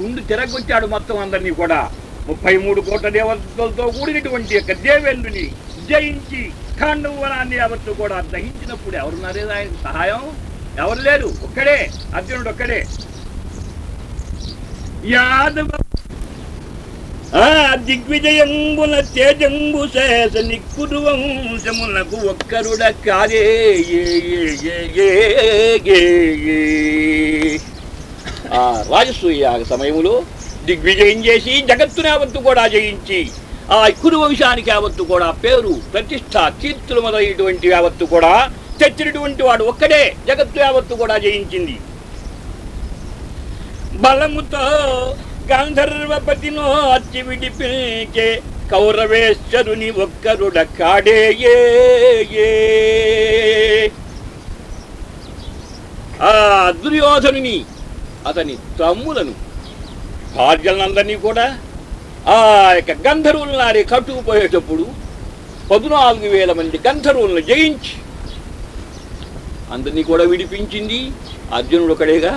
Speaker 3: ముందు తిరగొచ్చాడు మొత్తం అందరినీ కూడా. ముప్పై మూడు కోట్ల దేవతలతో కూడినటువంటి యొక్క దేవేంద్రుని జయించి ఖాండవనాన్ని ఎవరితో కూడా దహించినప్పుడు ఎవరున్నారే ఆయన సహాయం? ఎవరు లేరు? ఒక్కడే. అర్జునుడు ఒక్కడే. యాదవ ఆ దిగ్విజయంబుల తేజంబు శేష నిక్కుడు వంశములకు ఒక్కరుడ కాదే ఆ రాజసూయ యాగ సమయములో దిగ్విజయం చేసి జగత్తుని యావత్తు కూడా జయించి ఆ కురు వంశానికి యావత్తు కూడా పేరు ప్రతిష్ట కీర్తులు మొదలైనటువంటి యావత్తు కూడా తెచ్చినటువంటి వాడు ఒక్కడే జగత్తు యావత్తు కూడా జయించింది. బలముతో గాంధర్వపతినో అచ్చి విడిపించే కౌరవేశ్వరుని ఒక్కరుడ కాడే ఆ దుర్యోధనుని అతని తమ్ములను భార్యలందరినీ కూడా ఆ యొక్క గంధర్వులు నాడే కట్టుకుపోయేటప్పుడు పద్నాలుగు వేల మంది గంధర్వులను జయించి అందరినీ కూడా విడిపించింది. అర్జునుడు ఒకడేగా.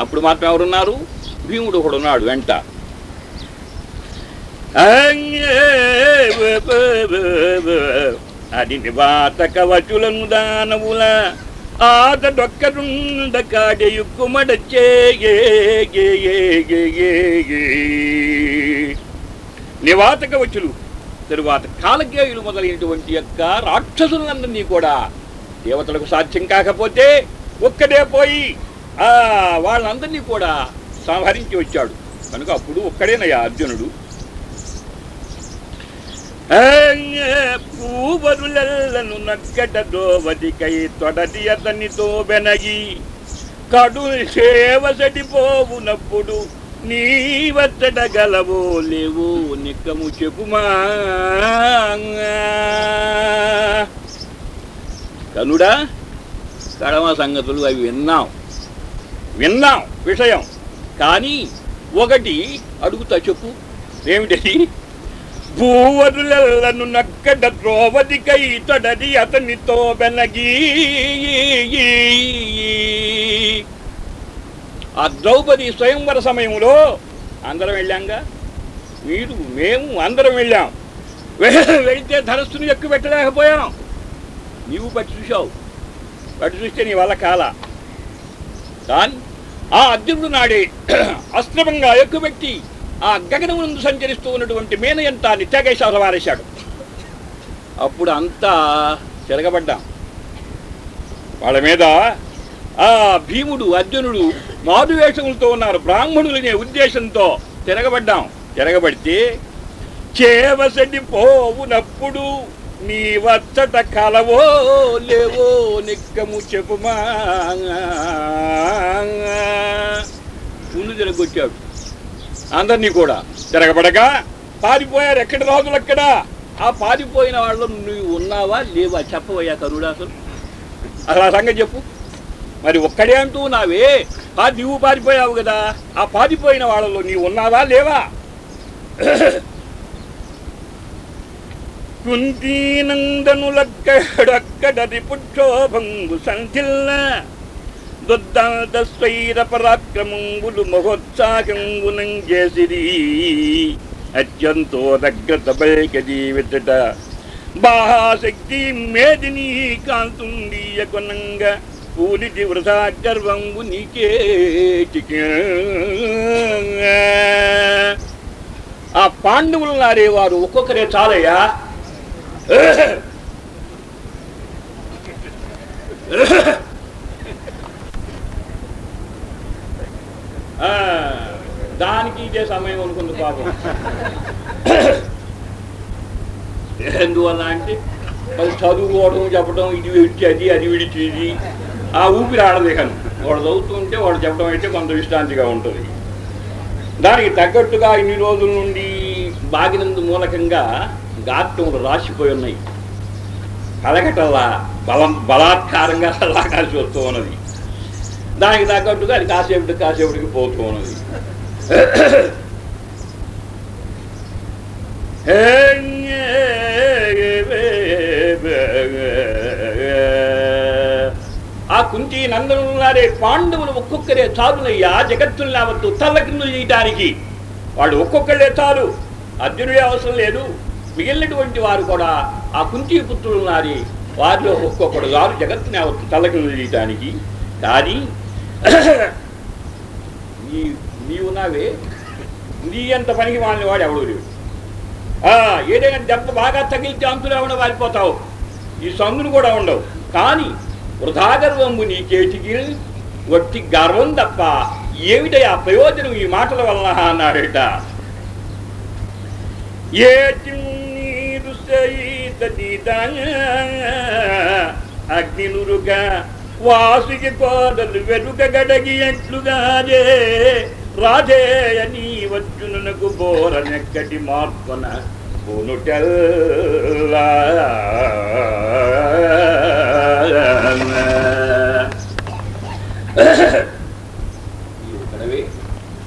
Speaker 3: అప్పుడు మాత్రం ఎవరున్నారు? భీముడు ఒకడు ఉన్నాడు వెంట. అది నివాత కవచులను దానవుల ఆతడొక్కరుండ కాడయుక్కుమడచ్చే నివాత కవచులు తరువాత కాలకేయులు మొదలైనటువంటి యొక్క రాక్షసులందరినీ కూడా దేవతలకు సాధ్యం కాకపోతే ఒక్కడే పోయి వాళ్ళందరినీ కూడా సంహరించి వచ్చాడు. కనుక అప్పుడు ఒక్కడేనయ్యా అర్జునుడు. పూవరులను నక్కట దోవతికై తొడటి అతనితో వెనగి కడు సేవసడిపోవునప్పుడు నీవచ్చడగలవో లేవో నిక్కము చెప్పుమా. కనుడా కడమ సంగతులు అవి విన్నాం విన్నాం విషయం. కానీ ఒకటి అడుగుతా చెప్పు. ఏమిటది? భూవరులను నక్కడ ద్రోవదికై తొడది అతనితో వెనగి. ఆ ద్రౌపది స్వయంవర సమయంలో అందరం వెళ్ళాంగా? మీరు మేము అందరం వెళ్ళాం. వెళితే ధనస్సును ఎక్కువ పెట్టలేకపోయాం. నీవు పట్టి చూశావు. పట్టి చూస్తే నీ వల్ల కాల? కానీ ఆ అర్జునుడు నాడే అస్త్రమంగా ఎక్కుపెట్టి ఆ గగనం ముందు సంచరిస్తూ ఉన్నటువంటి మేనయంతాన్ని తెగేశారు వారేశాడు. అప్పుడు అంతా తిరగబడ్డాం. వాళ్ళ మీద ఆ భీముడు అర్జునుడు మాధువేషములతో ఉన్నారు. బ్రాహ్మణులనే ఉద్దేశంతో తిరగబడ్డాం. తిరగబడితే చేవసడి పోవునప్పుడు నీ వచ్చట కలవో లేవో నిక్కము చెప్పుమా. ముందు తిరగొచ్చాడు అందరినీ కూడా తిరగబడగా పారిపోయారు ఎక్కడ రాజులు అక్కడ? ఆ పారిపోయిన వాళ్ళు నువ్వు ఉన్నావా లేవా చెప్పవయ్యా కరుడు అసలు అసలు ఆ సంగతి చెప్పు. మరి ఒక్కడే అంటూ నావే ఆ నువ్వు పారిపోయావు కదా. ఆ పారిపోయిన వాళ్ళలో నీవు ఉన్నావా లేవా? కుంతీనందనులక్కడక్కడది పుక్షోభంగు సంధిల్ల దొద్దాంత స్వైర పరాక్రమంబులు మహోత్సాహంగునం చేసిరి అత్యంతో దగ్గత బైక జీవితట బాహాశక్తి మేదిని కాంతుండీయ కొనంగా పూలిది వృధా గర్వంగు నీకే ఆ పాండవులు నారే వారు ఒక్కొక్కరే చాలయ్యా. ఆ, దానికి ఇదే సమయం అనుకుంది పాపం ఎందువల్ల అంటే మరి చదువుకోవడం చెప్పడం ఇది విడిచి అది అది విడిచి ఇది ఆ ఊపిరి ఆడలేకను వాడు చదువుతుంటే వాడు చెప్పడం అయితే కొంత విశ్రాంతిగా ఉంటుంది దానికి తగ్గట్టుగా ఇన్ని రోజుల నుండి బాగినందు మూలకంగా గాత్రములు రాసిపోయి ఉన్నాయి. కలగటల్లా బలం బలాత్కారంగా లాగాల్సి వస్తూ ఉన్నది. దానికి తగ్గట్టుగా అది కాసేపటికి కాసేపటికి పోతూ ఉన్నది. ఆ కుంతి నందనున్నారే పాండవులు ఒక్కొక్కరే చాలునయ్యా జగత్తులు లేవద్దు తల్ల కింద చేయటానికి. వాళ్ళు ఒక్కొక్కళ్ళే చాలు. అర్జునుడే అవసరం లేదు. మిగిలినటువంటి వారు కూడా ఆ కుంతి పుత్రులు నారి వారిలో ఒక్కొక్కడు గారు జగత్తుని యావత్తు కానీ నీ నీవున్నావే నీ అంత పనికి వాళ్ళని వాడు ఎవడు లేడు. ఆ, ఏదైనా దెబ్బ బాగా తగిలితే అంతులు ఏమైనా వారిపోతావు ఈ సందులు కూడా ఉండవు. కానీ వృధాగర్వంబు నీ చేతికి వట్టి గర్వం తప్ప ఏమిటయా ప్రయోజనం ఈ మాటల వలన అన్నాడట. ఏ నీరు అగ్నినురుగా వాసుకి కోదలు వెనుక గడగి ఎట్లుగానే రాజేయ నీ వచ్చునకు బోరనెక్కటి మార్పున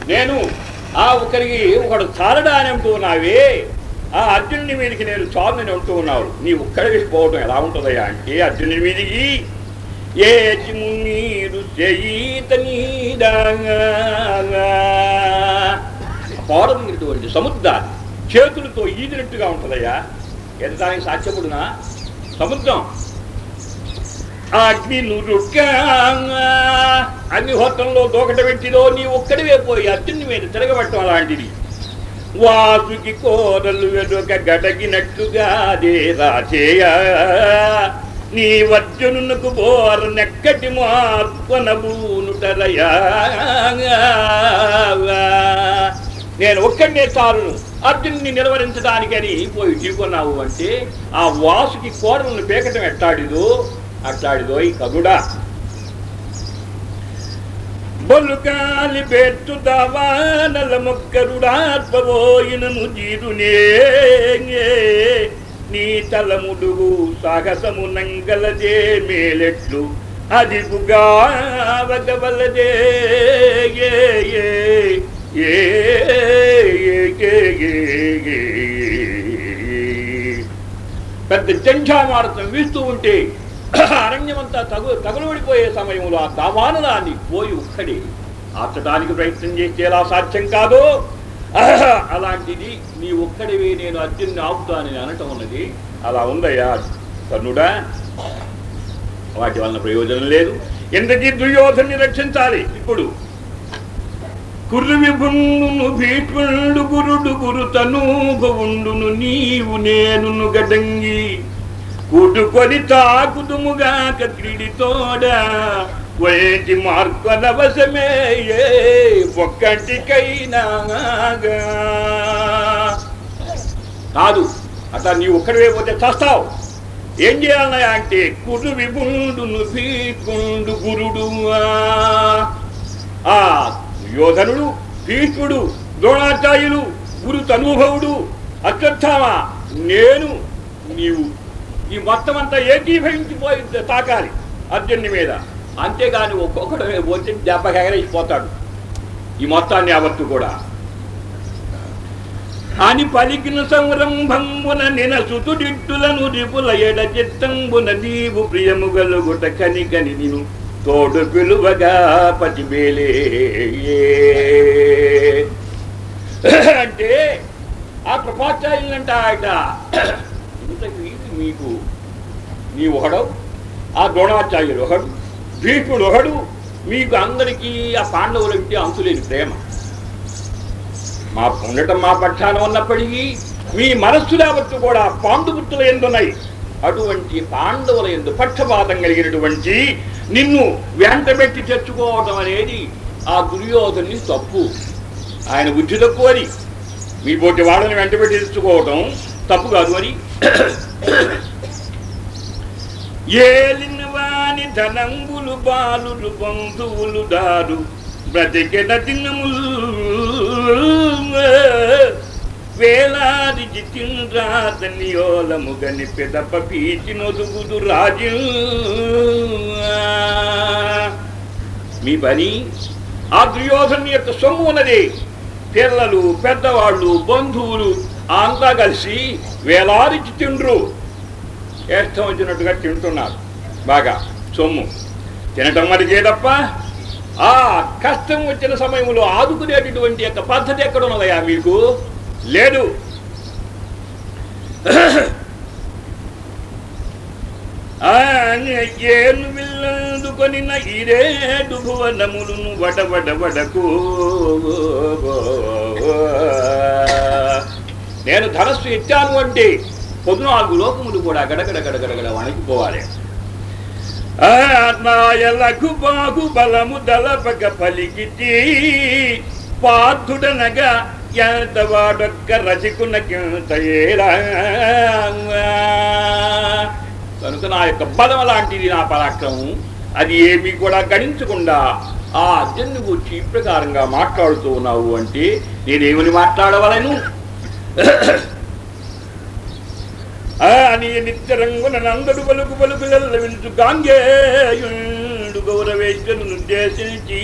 Speaker 3: నేను ఆ ఒకరికి ఒకడు చాలడా అని అంటూ ఆ అర్జునుని మీదకి నేను చాలని అంటూ ఉన్నావు. నీ ఒక్కడికి పోవటం ఎలా ఉంటుందయ్యా అంటే అర్జునుని మీదికి? ఏ నీరు పారదినటువంటి సముద్రాన్ని చేతులతో ఈదినట్టుగా ఉంటుందయ్యా ఎదటానికి సాధ్యపడునా? సముద్రం. అగ్ని అగ్నిహోత్రంలో దూకట పెట్టిలో నీ ఒక్కడివే పోయి అర్జున్ని మీద తిరగబట్టం అలాంటిది. వాసుకి కోరలు వెనుక గడగినట్లుగా అదే రాచేయ నీ వర్జునునకు బోర నెక్కటి మార్కొనబూనుటరయా నేను ఒక్కడినే చాలును అర్జునుని నిలవరించడానికని పోయి ఢీకొన్నావు అంటే ఆ వాసుకి కోరలను పేకటం ఎట్టాడిదో? అట్లాడిదో ఈ కగుడా బొలుకాలి పెట్టు దవానల మొక్కరుడార్పబోయినను జీరునే నీ తలముడుగు సాహసము నంగలదే మేలెట్లు అదిగుగా వగవలదే ఏ ఏ ఏ పెద్ద జంఝామారతం వీస్తూ ఉంటే అరణ్యమంతా తగు తగులుబడిపోయే సమయంలో ఆ దావానలాన్ని పోయి ఒక్కడి. ఆర్చడానికి ప్రయత్నం చేసేలా సాధ్యం కాదో. అలాంటిది నీ ఒక్కడివి నేను అర్జున్ని ఆపుతానని అనటం ఉన్నది. అలా ఉందయ్యా కర్ణుడా. వాటి వలన ప్రయోజనం లేదు. ఎందుకీ దుర్యోధన్ని రక్షించాలి. ఇప్పుడు. కుర్రు భీష్ముడు గురుడు గురు తనూభవుండును నీవు నేనును గడంగి కూటుకొని తాకుదుముగాక క్రీడితోడా? వేటి మార్కొనవసమే ఏ ఒక్కటికైనా కాదు అట్లా నీవు ఒక్కడివే పోతే చస్తావు. ఏం చేయాలన్నా అంటే కురు విభుండును భీష్ముడు గురుడు ఆ. యోధనుడు భీష్ముడు ద్రోణాచార్యులు గురు తనుభవుడు అశ్వత్థామ నేను నీవు ఈ మొత్తం అంతా ఏకీభవించిపోయి తాకాలి అర్జున్ని మీద. అంతేగాని ఒక్కొక్కడు పోతే దెబ్బకి ఎగరేసిపోతాడు. ఈ మొత్తాన్ని అవత్తు కూడా. అని పలికిన సంరంభంబున నిన సుతుడిట్టులను రిపుల ఎడ చిత్తంబున నీవు ప్రియము గలుగుట కని కని నిను తోడు పిలువగా పతిబేలే అంటే ఆ కృపాచార్యులంట ఆయన ఇంతకీ మీకు నీ ఒకడవు ఆ ద్రోణాచార్యులు ఒకడు భీష్ముడు ఒకడు మీకు అందరికీ ఆ పాండవుల పాండవులంటే అంతులేని ప్రేమ. మా ఉండటం మా పక్షాన ఉన్నప్పటికీ మీ మనస్సు యావత్తు కూడా పాండుపుత్రుల ఎందున్నాయి? అటువంటి పాండవుల ఎందు పక్షపాతం కలిగినటువంటి నిన్ను వెంటబెట్టి తెచ్చుకోవటం అనేది ఆ దుర్యోధని తప్పు. ఆయన బుద్ధి తక్కువని మీ పోటీ వాళ్ళని వెంటబెట్టి తెచ్చుకోవటం తప్పు కాదు అని ఏలిన వాని ధనంబులు బాలులు బంధువులు దారు బ్రతికెన దినములు వేలాది జితింద్రాతనియోలము గని పెదప పీచినొదుగుదు రాజు మీ పని ఆ దుర్యోధను యొక్క సొమ్ము ఉన్నది. పిల్లలు పెద్దవాళ్ళు బంధువులు అంతా కలిసి వేలారిచ్చి తిండ్రు. ఇష్టం వచ్చినట్టుగా తింటున్నారు. బాగా సొమ్ము. తినటం మరికే తప్ప ఆ కష్టం వచ్చిన సమయంలో ఆదుకునేటటువంటి యొక్క పద్ధతి ఎక్కడ మీకు? లేదు. ఆ, ఏను విల్లందుకొని ఇరేడు భువనములను వడ నేను ధనస్సు ఎత్తాను అంటే పద్నాలుగు లోకములు కూడా గడగడ గడగడగడ వణికిపోవాలి. ఆ, బాగు బలము దళపక పలికితి. పార్థుడనగా ఎంత వాడొక్క రసికునకింతయేరా కనుక నా యొక్క బలం లాంటిది నా పరాక్రమం. అది ఏమీ కూడా గణించకుండా ఆ అర్జున్ని గురించి ఈ ప్రకారంగా మాట్లాడుతూ ఉన్నావు అంటే నేనేమని మాట్లాడవలను? ఆ నిత్య నిత్యరంగున నందడు పలుకు పలుకుల వింటు గాంగేయుండు గౌరవేశ్వరును ఉద్దేశించి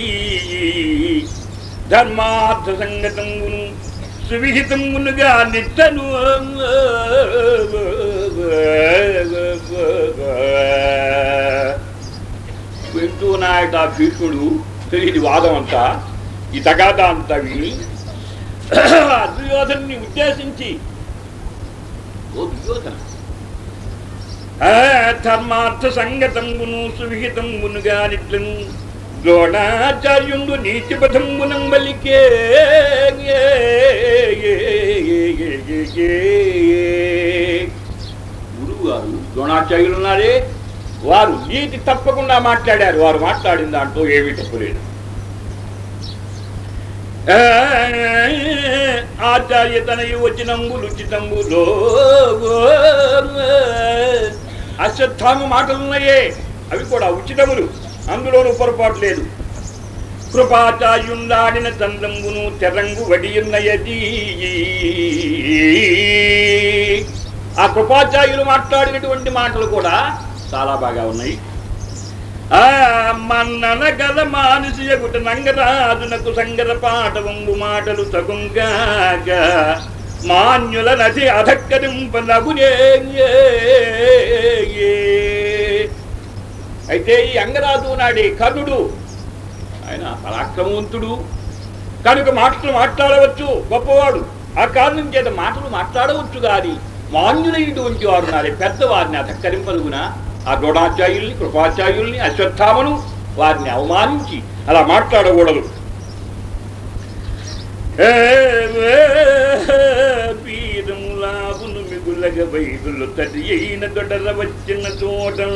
Speaker 3: ధర్మార్థ సంగతంగును సువిహితంగునుగా నిట్టను వింటూ నాయట భీష్ముడు తెలియని వాదం అంతా ఈ తగాదా అంతా విని దుర్యోధను ఉద్దేశించి. ఓ దుర్యోధన ఆ, ధర్మార్థ సంగతంబును సువిహితంబునుగా నిట్లను ద్రోణాచార్యుండు నీతి పథంబునం గురువు గారు ద్రోణాచార్యులు ఉన్నారే వారు నీతి తప్పకుండా మాట్లాడారు. వారు మాట్లాడిన దాంట్లో ఏమీ తప్పులేదు ఆచార్య తనయు వచ్చినంబులు ఉచితంబులో అశ్వత్థామ మాటలున్నాయే. అవి కూడా ఉచితములు. అందులోనూ పొరపాటు లేదు. కృపాచార్యుండాడిన చంద్రంబును తెరంగు వడియున్నయది. ఆ కృపాచార్యులు మాట్లాడినటువంటి మాటలు కూడా చాలా బాగా ఉన్నాయి. మన్నన గల మానసి ఎగుట నంగరాజునకు సంగర పాఠవంగు మాటలు తగుంగాక మాన్యుల నది అధక్కరింపనగునే అయితే ఈ అంగరాజు నాడే కర్ణుడు ఆయన పరాక్రమవంతుడు. కనుక మాటలు మాట్లాడవచ్చు గొప్పవాడు. ఆ కారణం చేత మాటలు మాట్లాడవచ్చు కానీ మాన్యులైనటువంటి వారు నాడే పెద్దవారిని అధక్కరింపలుగునా ఆ ద్రోణాచార్యుల్ని కృపాచార్యుల్ని అశ్వత్థామను వారిని అవమానించి అలా మాట్లాడకూడదు. వీరములాగును మిగులగ వైదులు తడి అయిన దొడర వచ్చిన చోటం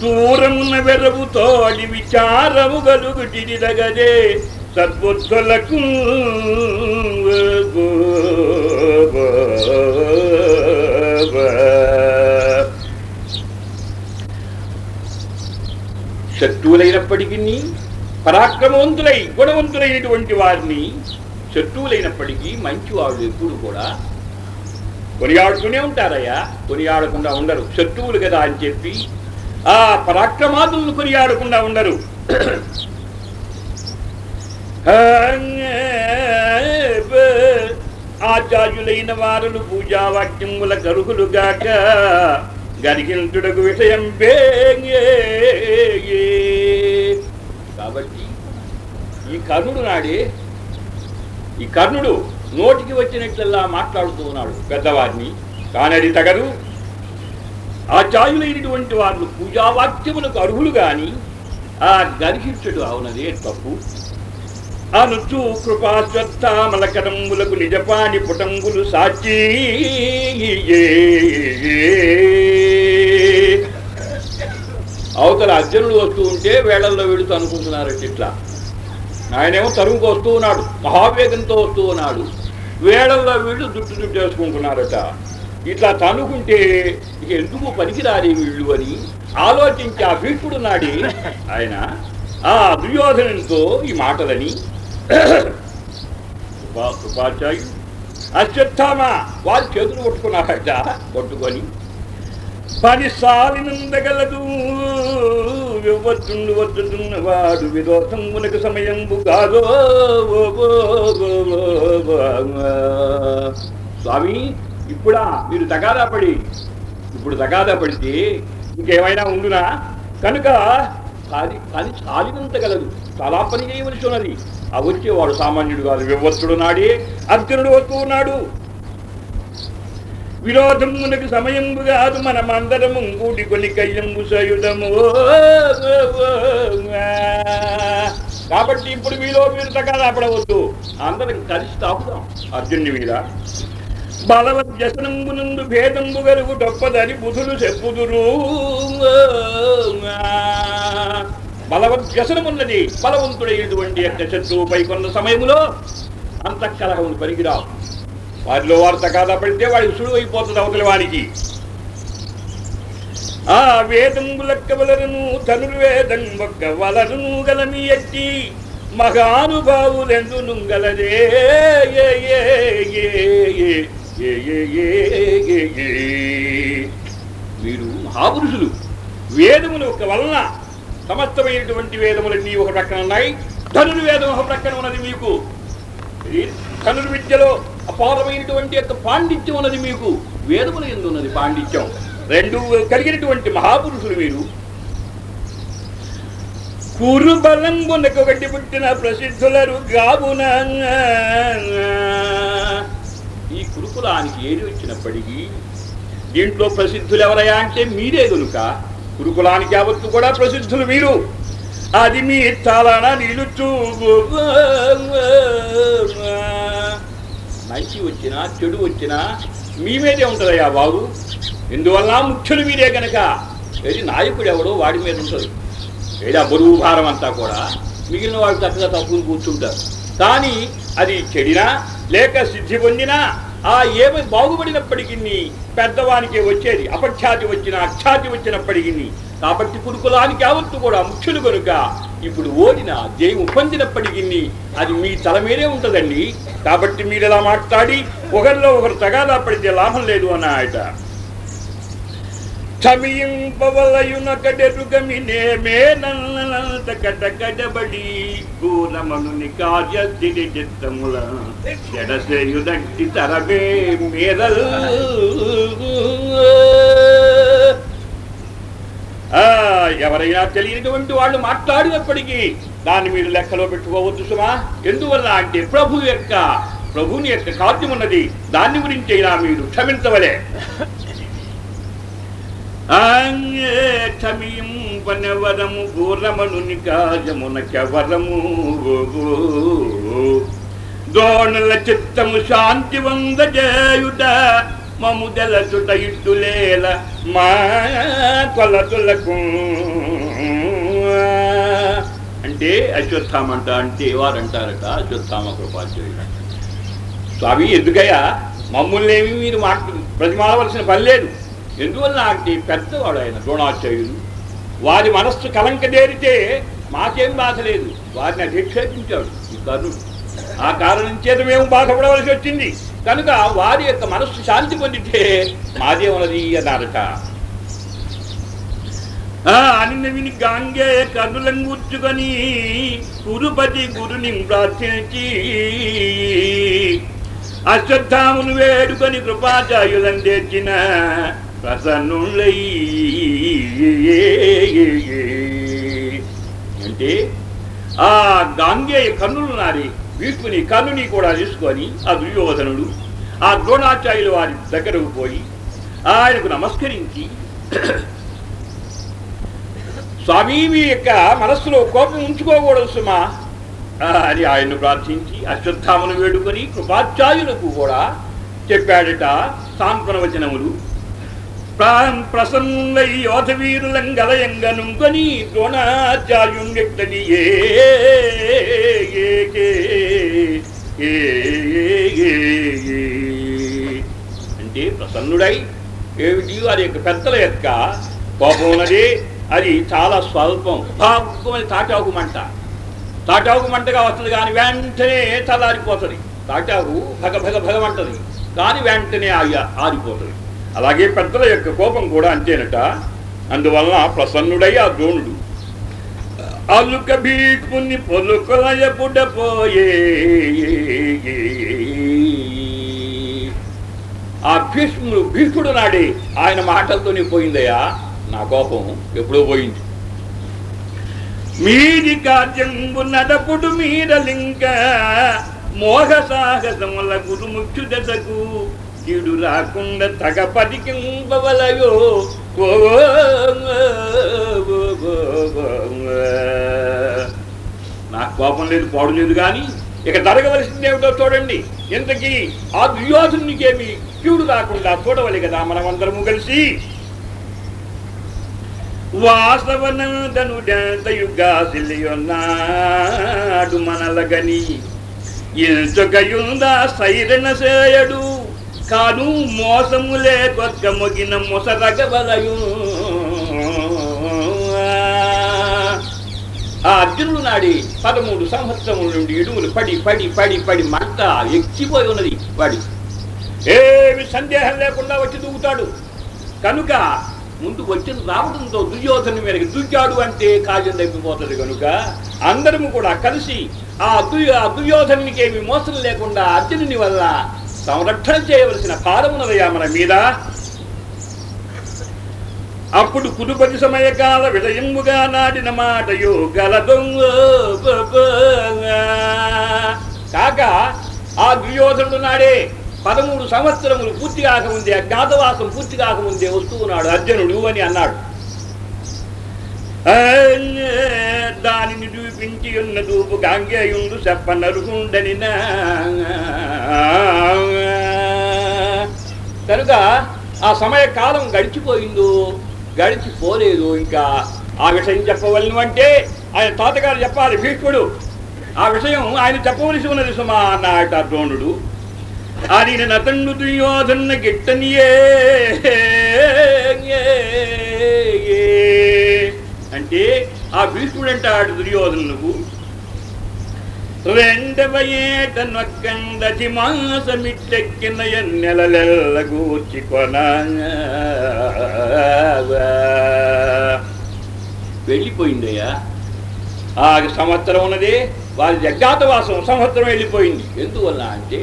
Speaker 3: దూరమున వెరవు తోడి విచారము గలుగుటిది దగదే సద్బుద్ధులకు శత్రువులైనప్పటికీ పరాక్రమవంతులై గుణవంతులైనటువంటి వారిని శత్రువులైనప్పటికీ మంచివాళ్ళు ఎప్పుడు కూడా కొనియాడుతూనే ఉంటారయ్యా. కొనియాడకుండా ఉండరు. శత్రువులు కదా అని చెప్పి ఆ పరాక్రమాదులను కొనియాడకుండా ఉండరు. ఆచార్యులైన వారులు పూజావాక్యముల గరుకులుగాక గరిగింతుడకు విషయం కాబట్టి ఈ కర్ణుడు నాడే ఈ కర్ణుడు నోటికి వచ్చినట్లల్లా మాట్లాడుతూ ఉన్నాడు పెద్దవారిని. కానీ తగదు. ఆచార్యులైనటువంటి వాళ్ళు పూజావాక్యములకు అర్హులు కానీ ఆ గర్హించడు అవునదే తప్పు. అనుచు కృపాశ్వత్థామలకరంబులకు నిజపాని పుటంబులు సాచి అవతల అర్జునుడు వస్తూ ఉంటే వేళల్లో వెళుతూ అనుకుంటున్నారట ఇట్లా. ఆయనేమో తరుముకు వస్తూ ఉన్నాడు మహావేగంతో వస్తూ ఉన్నాడు. వేళల్లో వీళ్ళు జుట్టు జుట్టు చేసుకుంటున్నారట. ఇట్లా తనుకుంటే ఇక ఎందుకు పనికిరాని వీళ్ళు అని ఆలోచించి ఆ భీష్ముడు నాడి ఆయన ఆ దుర్యోధనంతో ఈ మాటలని ఉపాధ్యాయుడు కృపాచార్యుడు అశ్వత్థామ వారు చేతులు కొట్టుకున్నారట కొట్టుకొని. పని సాలినందగలదు వివ్వతుండు వద్దున్న వాడు విరోధమునకు సమయం కాదో స్వామి ఇప్పుడా మీరు తగాదా పడి. ఇప్పుడు తగాదా పడితే ఇంకేమైనా ఉండునా? కనుక పని పని చాలినంత గలదు. చాలా పని చేయవలసి ఉన్నది. ఆ వచ్చేవాడు సామాన్యుడు కాదు వివత్తుడు నాడే అర్జునుడు వస్తూ ఉన్నాడు. విరోధమునకు సమయంబు కాదు మనమందరము కూడి కొని కయ్యంబు సయుధము. కాబట్టి ఇప్పుడు మీలో మీరు తగాదాపడవద్దు. అందరం కలిసి తాపుదాం అర్జునుని మీద. బలవద్యసనంబునందు భేదంబు గలుగు గొప్పదని బుధులు చెప్పుదురు. బలవద్వ్యసనమున్నది బలవంతుడైనటువంటి యొక్క శత్రువు పైకొన్న సమయంలో అంతఃకలహములు పరిగిరావు. వారిలో వారు తగాదా పడితే వాడికి సుడు అయిపోతుంది అవతల వారికి. ఆ వేదంబులక్కవలరును తనుర్వేదం ఒక్క వలరును గలమి ఎట్టి మహానుభావులెందు నుంగలదే. వీరు మహాపురుషులు. వేదములు ఒక వలన సమస్తమైనటువంటి వేదములన్నీ ఒక ప్రక్కన ఉన్నాయి. ధనుర్వేదం ఒక ప్రక్కన ఉన్నది మీకు. ఇది ధనుర్విద్యలో అపారమైనటువంటి యొక్క పాండిత్యం ఉన్నది మీకు. వేదముల ఎందు ఉన్నది పాండిత్యం. రెండు కలిగినటువంటి మహాపురుషులు మీరు. కురు బలంబునకు పుట్టిన ప్రసిద్ధులరు గాబున. ఈ కురుకులానికి ఏది వచ్చినప్పటికీ దీంట్లో ప్రసిద్ధులు ఎవరయా అంటే మీరే గనుక. గురుకులానికి యావత్తు కూడా ప్రసిద్ధులు మీరు అది మీ చాలన నిలుచు మంచి వచ్చినా చెడు వచ్చినా మీ మీదే ఉంటుందయ్యా బాబు. ఎందువల్ల ముఖ్యులు మీరే గనక? ఏది నాయకుడు ఎవడో వాడి మీద ఉంటుంది. లేదా బరువు భారం అంతా కూడా? మిగిలిన వాళ్ళు చక్కగా తప్పులు కూర్చుంటారు. కానీ అది చెడినా లేక సిద్ధి పొందినా ఆ ఏమి బాగుపడినప్పటికీ పెద్దవానికి వచ్చేది అపఖ్యాతి వచ్చిన అఖ్యాతి వచ్చినప్పటికీ కాబట్టి కురుకులానికి యావత్తు కూడా ముఖ్యులు కనుక ఇప్పుడు ఓడిన జయము పొందినప్పటికీ అది మీ తల మీదే ఉంటుందండి. కాబట్టి మీరు ఇలా మాట్లాడి ఒకరిలో ఒకరు తగాదా పడితే లాభం లేదు అన్నాయట. క్షమింపవలయునకడెరుగమినేమే కూలమనుని కటకడబడి పూర్ణమనుని కార్యస్థితి చిత్తముల ఎడసేయుదట్టి తరమే మీద ఆ, ఎవరైనా తెలియనటువంటి వాళ్ళు మాట్లాడినప్పటికీ దాన్ని మీరు లెక్కలో పెట్టుకోవద్దు సుమా. ఎందువల్ల అంటే ప్రభు యొక్క ప్రభుని యొక్క సాధ్యం ఉన్నది దాన్ని గురించి ఇలా మీరు క్షమించవలే. క్షమింపనెవరము గూరమనుని కాజమునకెవరము దోణల చిత్తము శాంతి వందజేయుట మము దెలచుట ఇట్టులేల మా కొలతులకు. అంటే అశ్వత్థామంట అంటే వారంటారట అశ్వత్థామ కృపాచార్యుడు. స్వామి ఎందుకయ్యా? మమ్మల్ని ఏమి మీరు మాట ప్రతిమాలవలసిన పని లేదు. ఎందువల్ల అంటే పెద్దవాడు ఆయన ద్రోణాచార్యులు వారి మనస్సు కలంకదేరితే మాకేం బాధ లేదు. వారిని అధిక్షేపించాడు ఈ కర్ణుడు ఆ కారణం చేత మేము బాధపడవలసి వచ్చింది. కనుక వారి యొక్క మనస్సు శాంతి పొందితే మాదేమన్నది అన్నారట ఆ అనిన విని గాంగే కనులంగుచ్చుకొని కురుపతి గురుని ప్రార్థించి అశ్వత్థామును వేడుకొని కృపాచార్యులను తెచ్చిన ప్రసన్నులై అంటే ఆ గాంగేయ కన్నులు నారి వీపుని కన్నుని కూడా తీసుకొని ఆ దుర్యోధనుడు ఆ ద్రోణాచార్యుల వారి దగ్గరకు పోయి ఆయనకు నమస్కరించి స్వామి మీ యొక్క మనస్సులో కోపం ఉంచుకోకూడదు సుమా అని ఆయన్ను ప్రార్థించి అశ్వత్థామను వేడుకొని కృపాచార్యులకు కూడా చెప్పాడట సాంత్వన తాం ప్రసన్నై యోధవీరులం వీరులం గలయంగనుంకొని ద్రోణాచార్యుండెట్టని ఏ. ఏ, ఏ, ఏ, అంటే ప్రసన్నుడై. ఏమిటి? అది యొక్క పెద్దల యొక్క కోపం ఉన్నది అది చాలా స్వల్పం. స్వల్పమని తాటాకు మంట. తాటాకు మంటగా వస్తుంది కానీ వెంటనే చల్లారిపోతుంది తాటాకు భగ భగ భగమంటది కానీ వెంటనే ఆగి ఆరిపోతుంది. అలాగే పెద్దల యొక్క కోపం కూడా అంతేనట. అందువలన ప్రసన్నుడై ఆ ద్రోణుడు అలుక భీకుని పొలుకలయపుడ పోయే. ఆ భీష్ముడు భీష్ముడు నాడే ఆయన మాటలతోనే పోయిందయ్యా. నా కోపం ఎప్పుడో పోయింది. మీది కార్యంబు నడపుడు మీరలింక మోహ సాహసముల గురుముఖ్యు దశకు కీడు రాకుండా తగ పదికింపవలయో నాకు కోపం లేదు పాడు లేదు కానీ ఇక జరగవలసింది ఏమిటో చూడండి. ఇంతకీ ఆ దుర్యోధునికేమి కీడు రాకుండా చూడవలి కదా మనమందరము కలిసి. వాసవనందనుడయుగాసిలియొన్నాడు మనలగని. ఇంచొకయుందా సైరణ సేయడు. కాను మోసములే కొత్త మొగిన మొసరగబలయు ఆ అర్జునుడు నాడి పదమూడు సంవత్సరముల నుండి ఇడుములు పడి పడి పడి పడి మంట ఎక్కిపోయి ఉన్నది వాడి. ఏమి సందేహం లేకుండా వచ్చి దూకుతాడు. కనుక ముందు వచ్చిన రావడంతో దుర్యోధన మీదకి దూకాడు అంటే కాజం తగ్గిపోతుంది కనుక అందరము కూడా కలిసి ఆ దు ఆ దుర్యోధనునికి ఏమి మోసం లేకుండా అర్జునుని వల్ల సంరక్షణ చేయవలసిన భారమున్నదయ్యా మన మీద. అప్పుడు కుదుపతి సమయకాల విజయముగా నాటిన మాటయో గల కాక ఆ దుర్యోధనుడు నాడే పదమూడు సంవత్సరములు పూర్తి కాకముందే అజ్ఞాతవాసం పూర్తి కాకముందే వస్తూ ఉన్నాడు అర్జునుడు అని అన్నాడు. దానిని చూపించి ఉన్న దూపు గాంగేయుండు చెప్పనరుగుండని కనుక ఆ సమయ కాలం గడిచిపోయిందో గడిచిపోలేదు ఇంకా. ఆ విషయం చెప్పవలను అంటే ఆయన తాతగారు చెప్పాలి భీష్ముడు. ఆ విషయం ఆయన చెప్పవలసి ఉన్నది సుమా అన్నాట ద్రోణుడు. ఆయన నతండు దుర్యోధన గిట్టనియే. అంటే ఆ భీష్ముడు అంటాడు దుర్యోధనులకు. రెండవ ఏట నొక్కందచి మాసమిట్టెక్కిన ఎన్నెలలెల్ల గూర్చి కొన వెళ్ళిపోయిందయ్యా. ఆ సంవత్సరం ఉన్నది వారి జగ్గాతవాసం సంవత్సరం వెళ్ళిపోయింది. ఎందువల్ల అంటే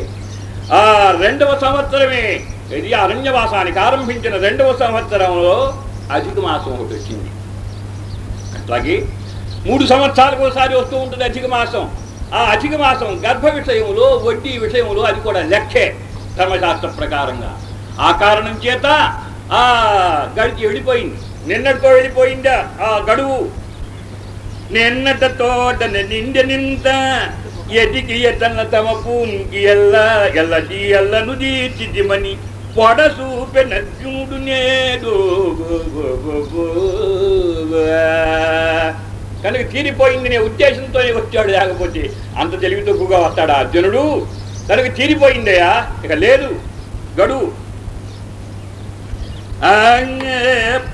Speaker 3: ఆ రెండవ సంవత్సరమే ఇది అరణ్యవాసానికి ఆరంభించిన రెండవ సంవత్సరంలో అధిక మాసం ఒకటి వచ్చింది. అట్లాగే మూడు సంవత్సరాలకు ఒకసారి వస్తూ ఉంటుంది అధిక మాసం. ఆ అధిక మాసం గర్భ విషయంలో వడ్డీ విషయంలో అది కూడా లెక్కే ధర్మశాస్త్ర ప్రకారంగా. ఆ కారణం చేత ఆ గడిచి వెళ్ళిపోయింది. నిన్నటితో వెళ్ళిపోయిందా? ఆ గడువు. నిన్నటతో తోటన నిండె నింత ఎదిగి ఎతన తమ పూంకి ఎల్ల ఎల్లది ఎల్లను తీర్చిదిమని పొడ నేడు కనుక తీరిపోయింది నే ఉద్దేశంతోనే వచ్చాడు లేకపోతే అంత తెలివి తక్కువగా వస్తాడా అర్జునుడు? కనుక తీరిపోయిందయ్యా ఇక లేదు. గడువు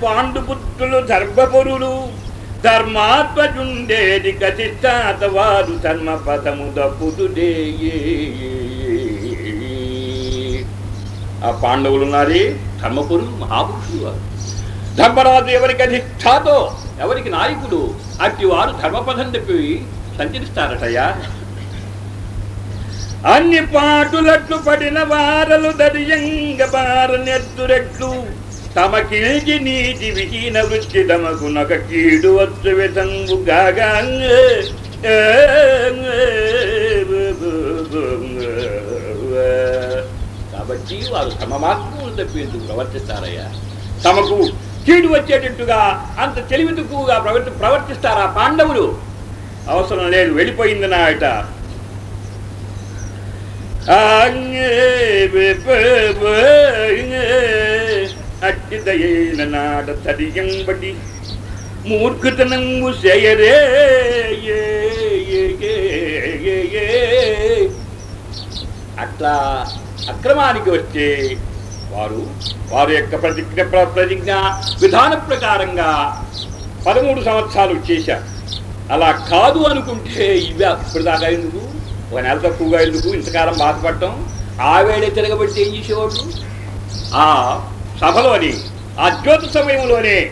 Speaker 3: పాండుపుత్రులు ధర్మపురులు ధర్మాత్మజుండేది కచిస్తాత వారు ధర్మపదము దప్పుదుడే ఆ పాండవులు ఉన్నారే ధర్మపురులు మహాపురుషులు వారు ధర్మరాజు ఎవరికి అధిష్టాతో ఎవరికి నాయకుడు అట్టి వారు ధర్మపదం తప్పి సంచరిస్తారటయ్యా అన్ని పాటులట్లు పడిన వారలు దరియంగ బారనెత్తురెట్లు తమకిల్గి నీతి విహీన వృత్తి తమకు నొక కీడు వచ్చు విధంగు గాగా కాబట్టి వారు తమ మార్గములు తప్పేందుకు ప్రవర్తిస్తారయ్యా. తమకు కీడు వచ్చేటట్టుగా అంత తెలివితక్కువగా ప్రవర్తి ప్రవర్తిస్తారా పాండవులు? అవసరం లేదు వెళ్ళిపోయింది నాయట అట్టిదయైన నాట తడియంబడి మూర్ఖతనంగు చేయరే అట్లా అక్రమానికి వస్తే వారు వారి యొక్క ప్రతిజ్ఞ ప్ర- ప్రతిజ్ఞ విధాన ప్రకారంగా పదమూడు సంవత్సరాలు చేశారు. అలా కాదు అనుకుంటే ఇవే ఇప్పటిదాకా ఎందుకు? ఒక నెల తక్కువగా ఎందుకు? ఇంతకాలం బాధపడటం? ఆవేడే తిరగబట్టి ఏం చేసేవాడు ఆ సభలోని ఆ జ్యోతి సమయంలోనే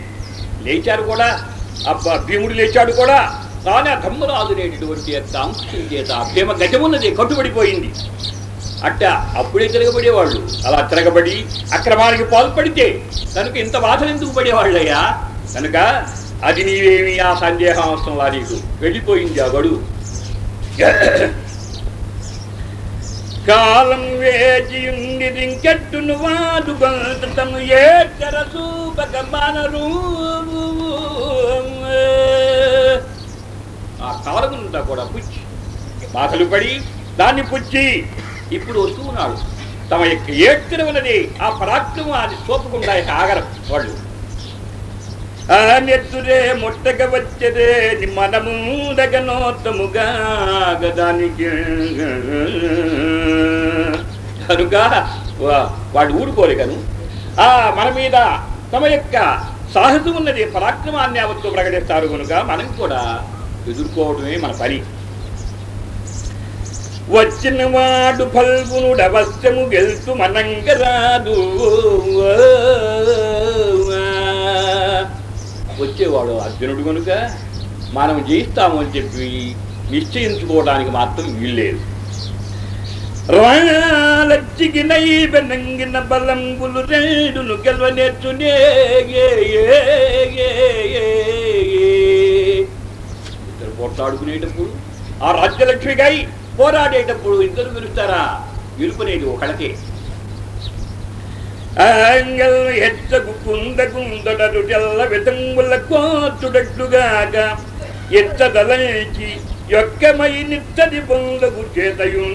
Speaker 3: లేచారు కూడా. అబ్బా భీముడు లేచాడు కూడా. కానీ ఆ ధమ్మరాజునేటటువంటి యొక్క అంశం చేత భీమ గజమున్నది కట్టుబడిపోయింది. అట్ట అప్పుడే తిరగబడేవాళ్ళు. అలా తిరగబడి అక్రమానికి పాల్పడితే కనుక ఇంత బాధలు ఎందుకు పడేవాళ్ళయ్యా? కనుక అది నీవేమి ఆ సందేహం అవసరం లా నీకు వెళ్ళిపోయింది ఆ గడువు కాలం వేచియుండి రింకెట్టును వాదు గంతము ఏ కరసూపక ఆ కాలముంతా కూడా పుచ్చి బాధలు పడి దాన్ని పుచ్చి ఇప్పుడు వస్తూ ఉన్నాడు. తమ యొక్క ఏడ్చిన ఉన్నది ఆ పరాక్రమాన్ని చూపకుండా ఇక ఆగరం వాళ్ళు. ఆ నెత్తురే ముట్టక వచ్చదే మనము దగనోత్తముగా గదానికి కనుక వా- వాడు ఊరుకోలే కను ఆ మన మీద తమ యొక్క సాహసం ఉన్నది పరాక్రమాన్ని అవత్తు ప్రకటిస్తారు కనుక మనం కూడా ఎదుర్కోవడమే మన పని. వచ్చిన వాడు గెలుసు గెలుతు మనంగరాదు. వచ్చేవాడు అర్జునుడు కనుక మనం జయిస్తాము అని చెప్పి నిశ్చయించుకోవడానికి మాత్రం వీల్లేదు. రాలచ్చికి నైబెనంగిన రేడును గెలవ నేర్చునే ఇద్దరు పోట్లాడుకునేటప్పుడు ఆ రాజ్యలక్ష్మిగాయి పోరాడేటప్పుడు ఇద్దరు పిలుస్తారా గెలుపునేది ఒకళ్ళకే ఆంగల్ హెచ్చకు కుంద కుందడరు తెల్ల విధంగుల కోతుడట్లుగాక ఎచ్చదలచి యొక్కమై నిత్తది పొందగు చేతయుందగు.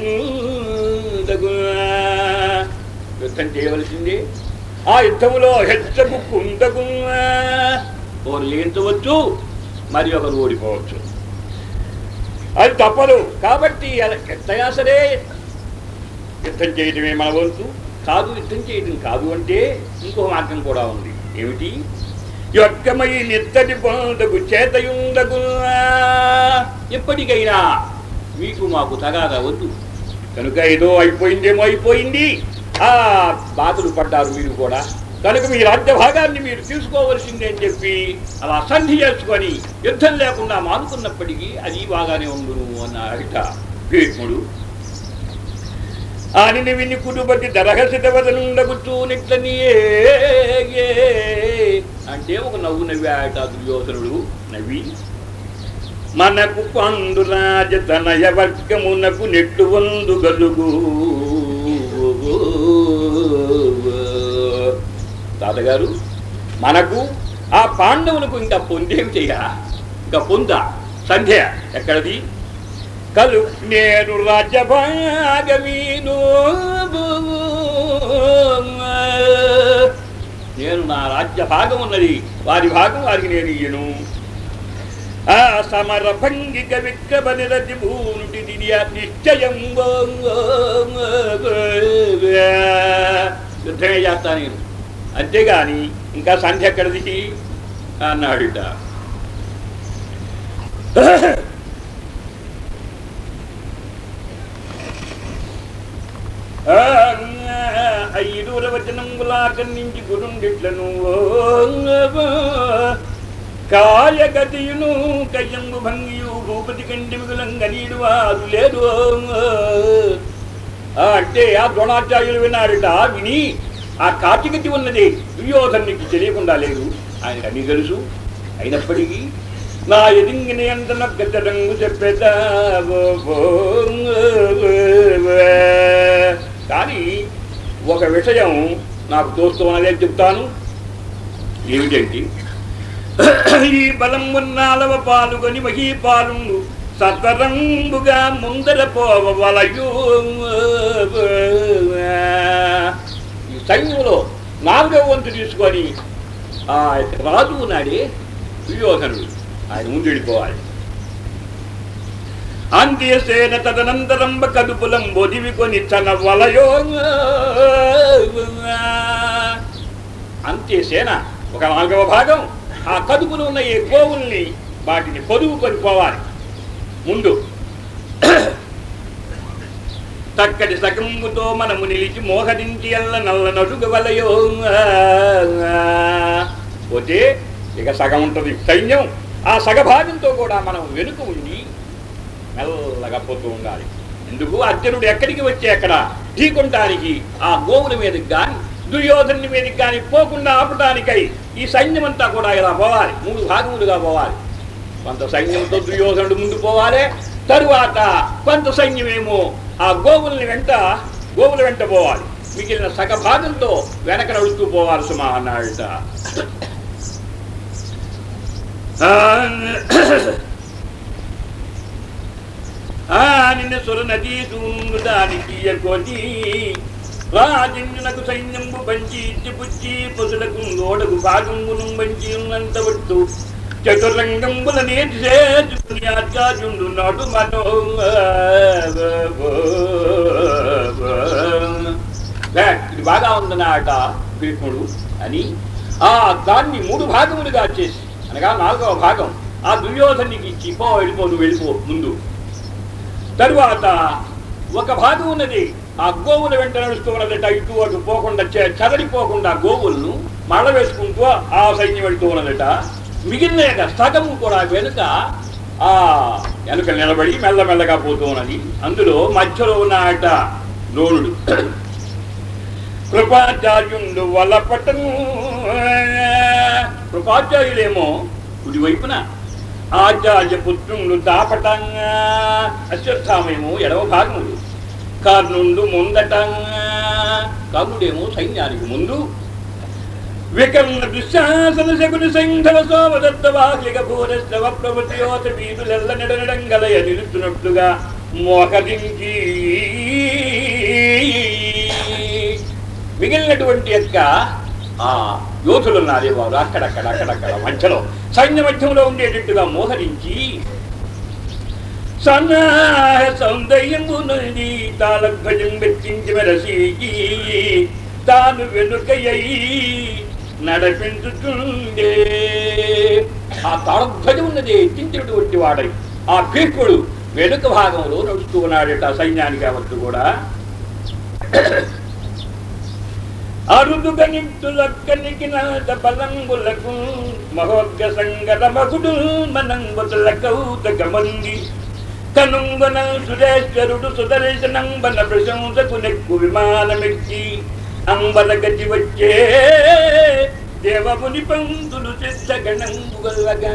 Speaker 3: యుద్ధం చేయవలసింది. ఆ యుద్ధములో హెచ్చకు కుందకు ఒకరు లేంచవచ్చు మరి ఒకరు ఓడిపోవచ్చు. అది తప్పదు. కాబట్టి అలా సరే యుద్ధం చేయటమే మన వంతు. కాదు యుద్ధం చేయటం కాదు అంటే ఇంకో మార్గం కూడా ఉంది. ఏమిటి? యొక్కమై నిత్తటి పొందకు చేతయుందకు ఎప్పటికైనా మీకు మాకు తగాదా వద్దు. కనుక ఏదో అయిపోయిందేమో అయిపోయింది. ఆ బాధలు పడ్డారు మీరు కూడా. కనుక మీ రాజ్య భాగాన్ని మీరు తీసుకోవలసిందే అని చెప్పి అలా సంధి చేసుకొని యుద్ధం లేకుండా మానుకున్నప్పటికీ అది బాగానే ఉండును అన్న అడిట భీష్ముడు. ఆనిని విని కుటుంబతి దరహసిత వదనుండగుచూ నిట్లని అంటే ఒక నవ్వు నవ్వాట దుర్యోధనుడు. నవ్వి మనకు పండురాజ తనయ వర్గమునకు నెట్టు వందు గలుగు. తాతగారు మనకు ఆ పాండవులకు ఇంకా పొందేం చెయ్య ఇంకా పొందా? సంధ్య ఎక్కడది? కలు నేను రాజ్యభాగమీను నేను నా రాజ్య భాగం ఉన్నది వారి భాగం వారికి నేను ఇయ్యను. ఆ సమర భంగిక విక్రమ నిరతి భూనుటి నిశ్చయం. యుద్ధమే చేస్తా నేను. అంతేగాని ఇంకా సంధ్య ఎక్కడిది అన్నాడుట ఐదూర వచనంబులా గురుండిట్లను కాయగతియును కయ్యంబు భంగియు భూపతి కంటి మిగులంగనీడు వారు లేడు అంటే ఆ ద్రోణాచార్యులు విన్నారట విని ఆ కార్చికతి ఉన్నది దుర్యోధనునికి తెలియకుండా లేదు. ఆయన అన్ని తెలుసు? అయినప్పటికీ నా ఎదింగిని నియంత్రణ నగ్గత రంగు చెప్పేదా కానీ ఒక విషయం నాకు తోస్తూ చెప్తాను. ఏమిటంటే ఈ బలం ఉన్నాలవ పాలుగొని మహీపాలు సత్వరంబుగా ముందర పోవలయు. ఈ సైన్యంలో నాలుగవ వంతు తీసుకొని ఆ రాజు ఉన్నాడే దుర్యోధనుడు. ఆయన ముందుడిపోవాలి అంత్యసేన తదనంతరంబ కదుపులం బొదివికొని తన వలయో అంత్యసేన ఒక నాలుగవ భాగం. ఆ కదుపులు ఉన్న ఈ గోవుల్ని వాటిని పొదువుకొని పోవాలి ముందు చక్కటి సగముతో మనము నిలిచి మోహరించి ఎల్ల నల్ల నడుగు వలయో పోతే ఇక సగం ఉంటుంది సైన్యం. ఆ సగభాగంతో కూడా మనం వెనుక ఉండి మెల్లగా పోతూ ఉండాలి. ఎందుకు? అర్జునుడు ఎక్కడికి వచ్చి ఎక్కడ ఢీకొనటానికి ఆ గోవుల మీదకి కానీ దుర్యోధను మీదకి కానీ పోకుండా ఆపటానికై ఈ సైన్యమంతా కూడా ఇలా పోవాలి. మూడు భాగములుగా పోవాలి. కొంత సైన్యంతో దుర్యోధనుడు ముందు పోవాలి తరువాత కొంత సైన్యమేమో ఆ గోవుల్ని వెంట గోవుల వెంట పోవాలి. మిగిలిన సగ భాగంతో వెనక నడుస్తూ పోవాలి సుమా అన్నాడట ఆ, నిన్న సుర నదీ దానికి ఎరుకోటి రాజన్యునకు సైన్యంబు పంచి ఇచ్చి పుచ్చి పశులకు నోడకు భాగంబును పంచి ఉన్నంత చతురంగంబుల చతుర్రంగంబుల నేటి మనో ఇది బాగా ఉందన్నట ఆట భీష్ముడు అని. ఆ దాన్ని మూడు భాగములుగా చేసి అనగా నాలుగవ భాగం ఆ దుర్యోధనికి ఇచ్చి పో వెళ్ళిపో నువ్వు వెళ్ళిపో ముందు. తరువాత ఒక భాగం ఉన్నది ఆ గోవుల వెంట నడుస్తూ ఉన్నదట ఇటు అటు పోకుండా చె- గోవులను మళ్ళ వేసుకుంటూ ఆ సైన్యం వెళ్తూ ఉన్నదట. మిగిలిన యొక్క సగము కూడా వెనుక ఆ వెనుక నిలబడి మెల్లమెల్లగా పోతూ ఉన్నది. అందులో మధ్యలో ఉన్న ఆట ఉన్నట కృపాచార్యుడు వల్ల పట్టను కృపాచార్యులేమో కుడివైపున ఆచార్య పుత్రుడు దాపటంగా అశ్వత్థామేమో ఎడవ భాగముడు కర్ణుండు ముందటంగా కర్ణుడేమో సైన్యానికి ముందు వికర్ణ దుశ్శాసన శకుని సంఘల సోమదత్త వాహ్లిక భూరశ్రవ ప్రభుత్యోత వీధులెల్ల నెడనడంగలయ నిలుచున్నట్లుగా మోకరించి మిగిలినటువంటి యొక్క ఆ యోధులు ఉన్నారే వారు అక్కడక్కడ అక్కడక్కడ మధ్యలో సైన్య మధ్యంలో ఉండేటట్టుగా మోహరించి సన్నాహ సౌందర్యమునది తాళధ్వజం వెచ్చించి మెరసి తాను వెనుకయ్యి నడిపించుతుండే. ఆ తాళధ్వజం ఉన్నది ఎత్తించినటువంటి వాడై. ఆ భీష్ముడు వెనుక భాగంలో నడుస్తూ ఉన్నాడట ఆ సైన్యానికి అవత్తు కూడా. అరుదుగ నింతులక్కనికి నాద బలంబులకు మహోగ్గ సంగత మగుడు మనంబుల కౌతక మంది కనుంగన సురేశ్వరుడు సుదర్శనంబన ప్రశంసకు నెక్కు విమానమెక్కి. అంబల గది వచ్చే దేవముని పంతులు చిత్తగణంబుగలగా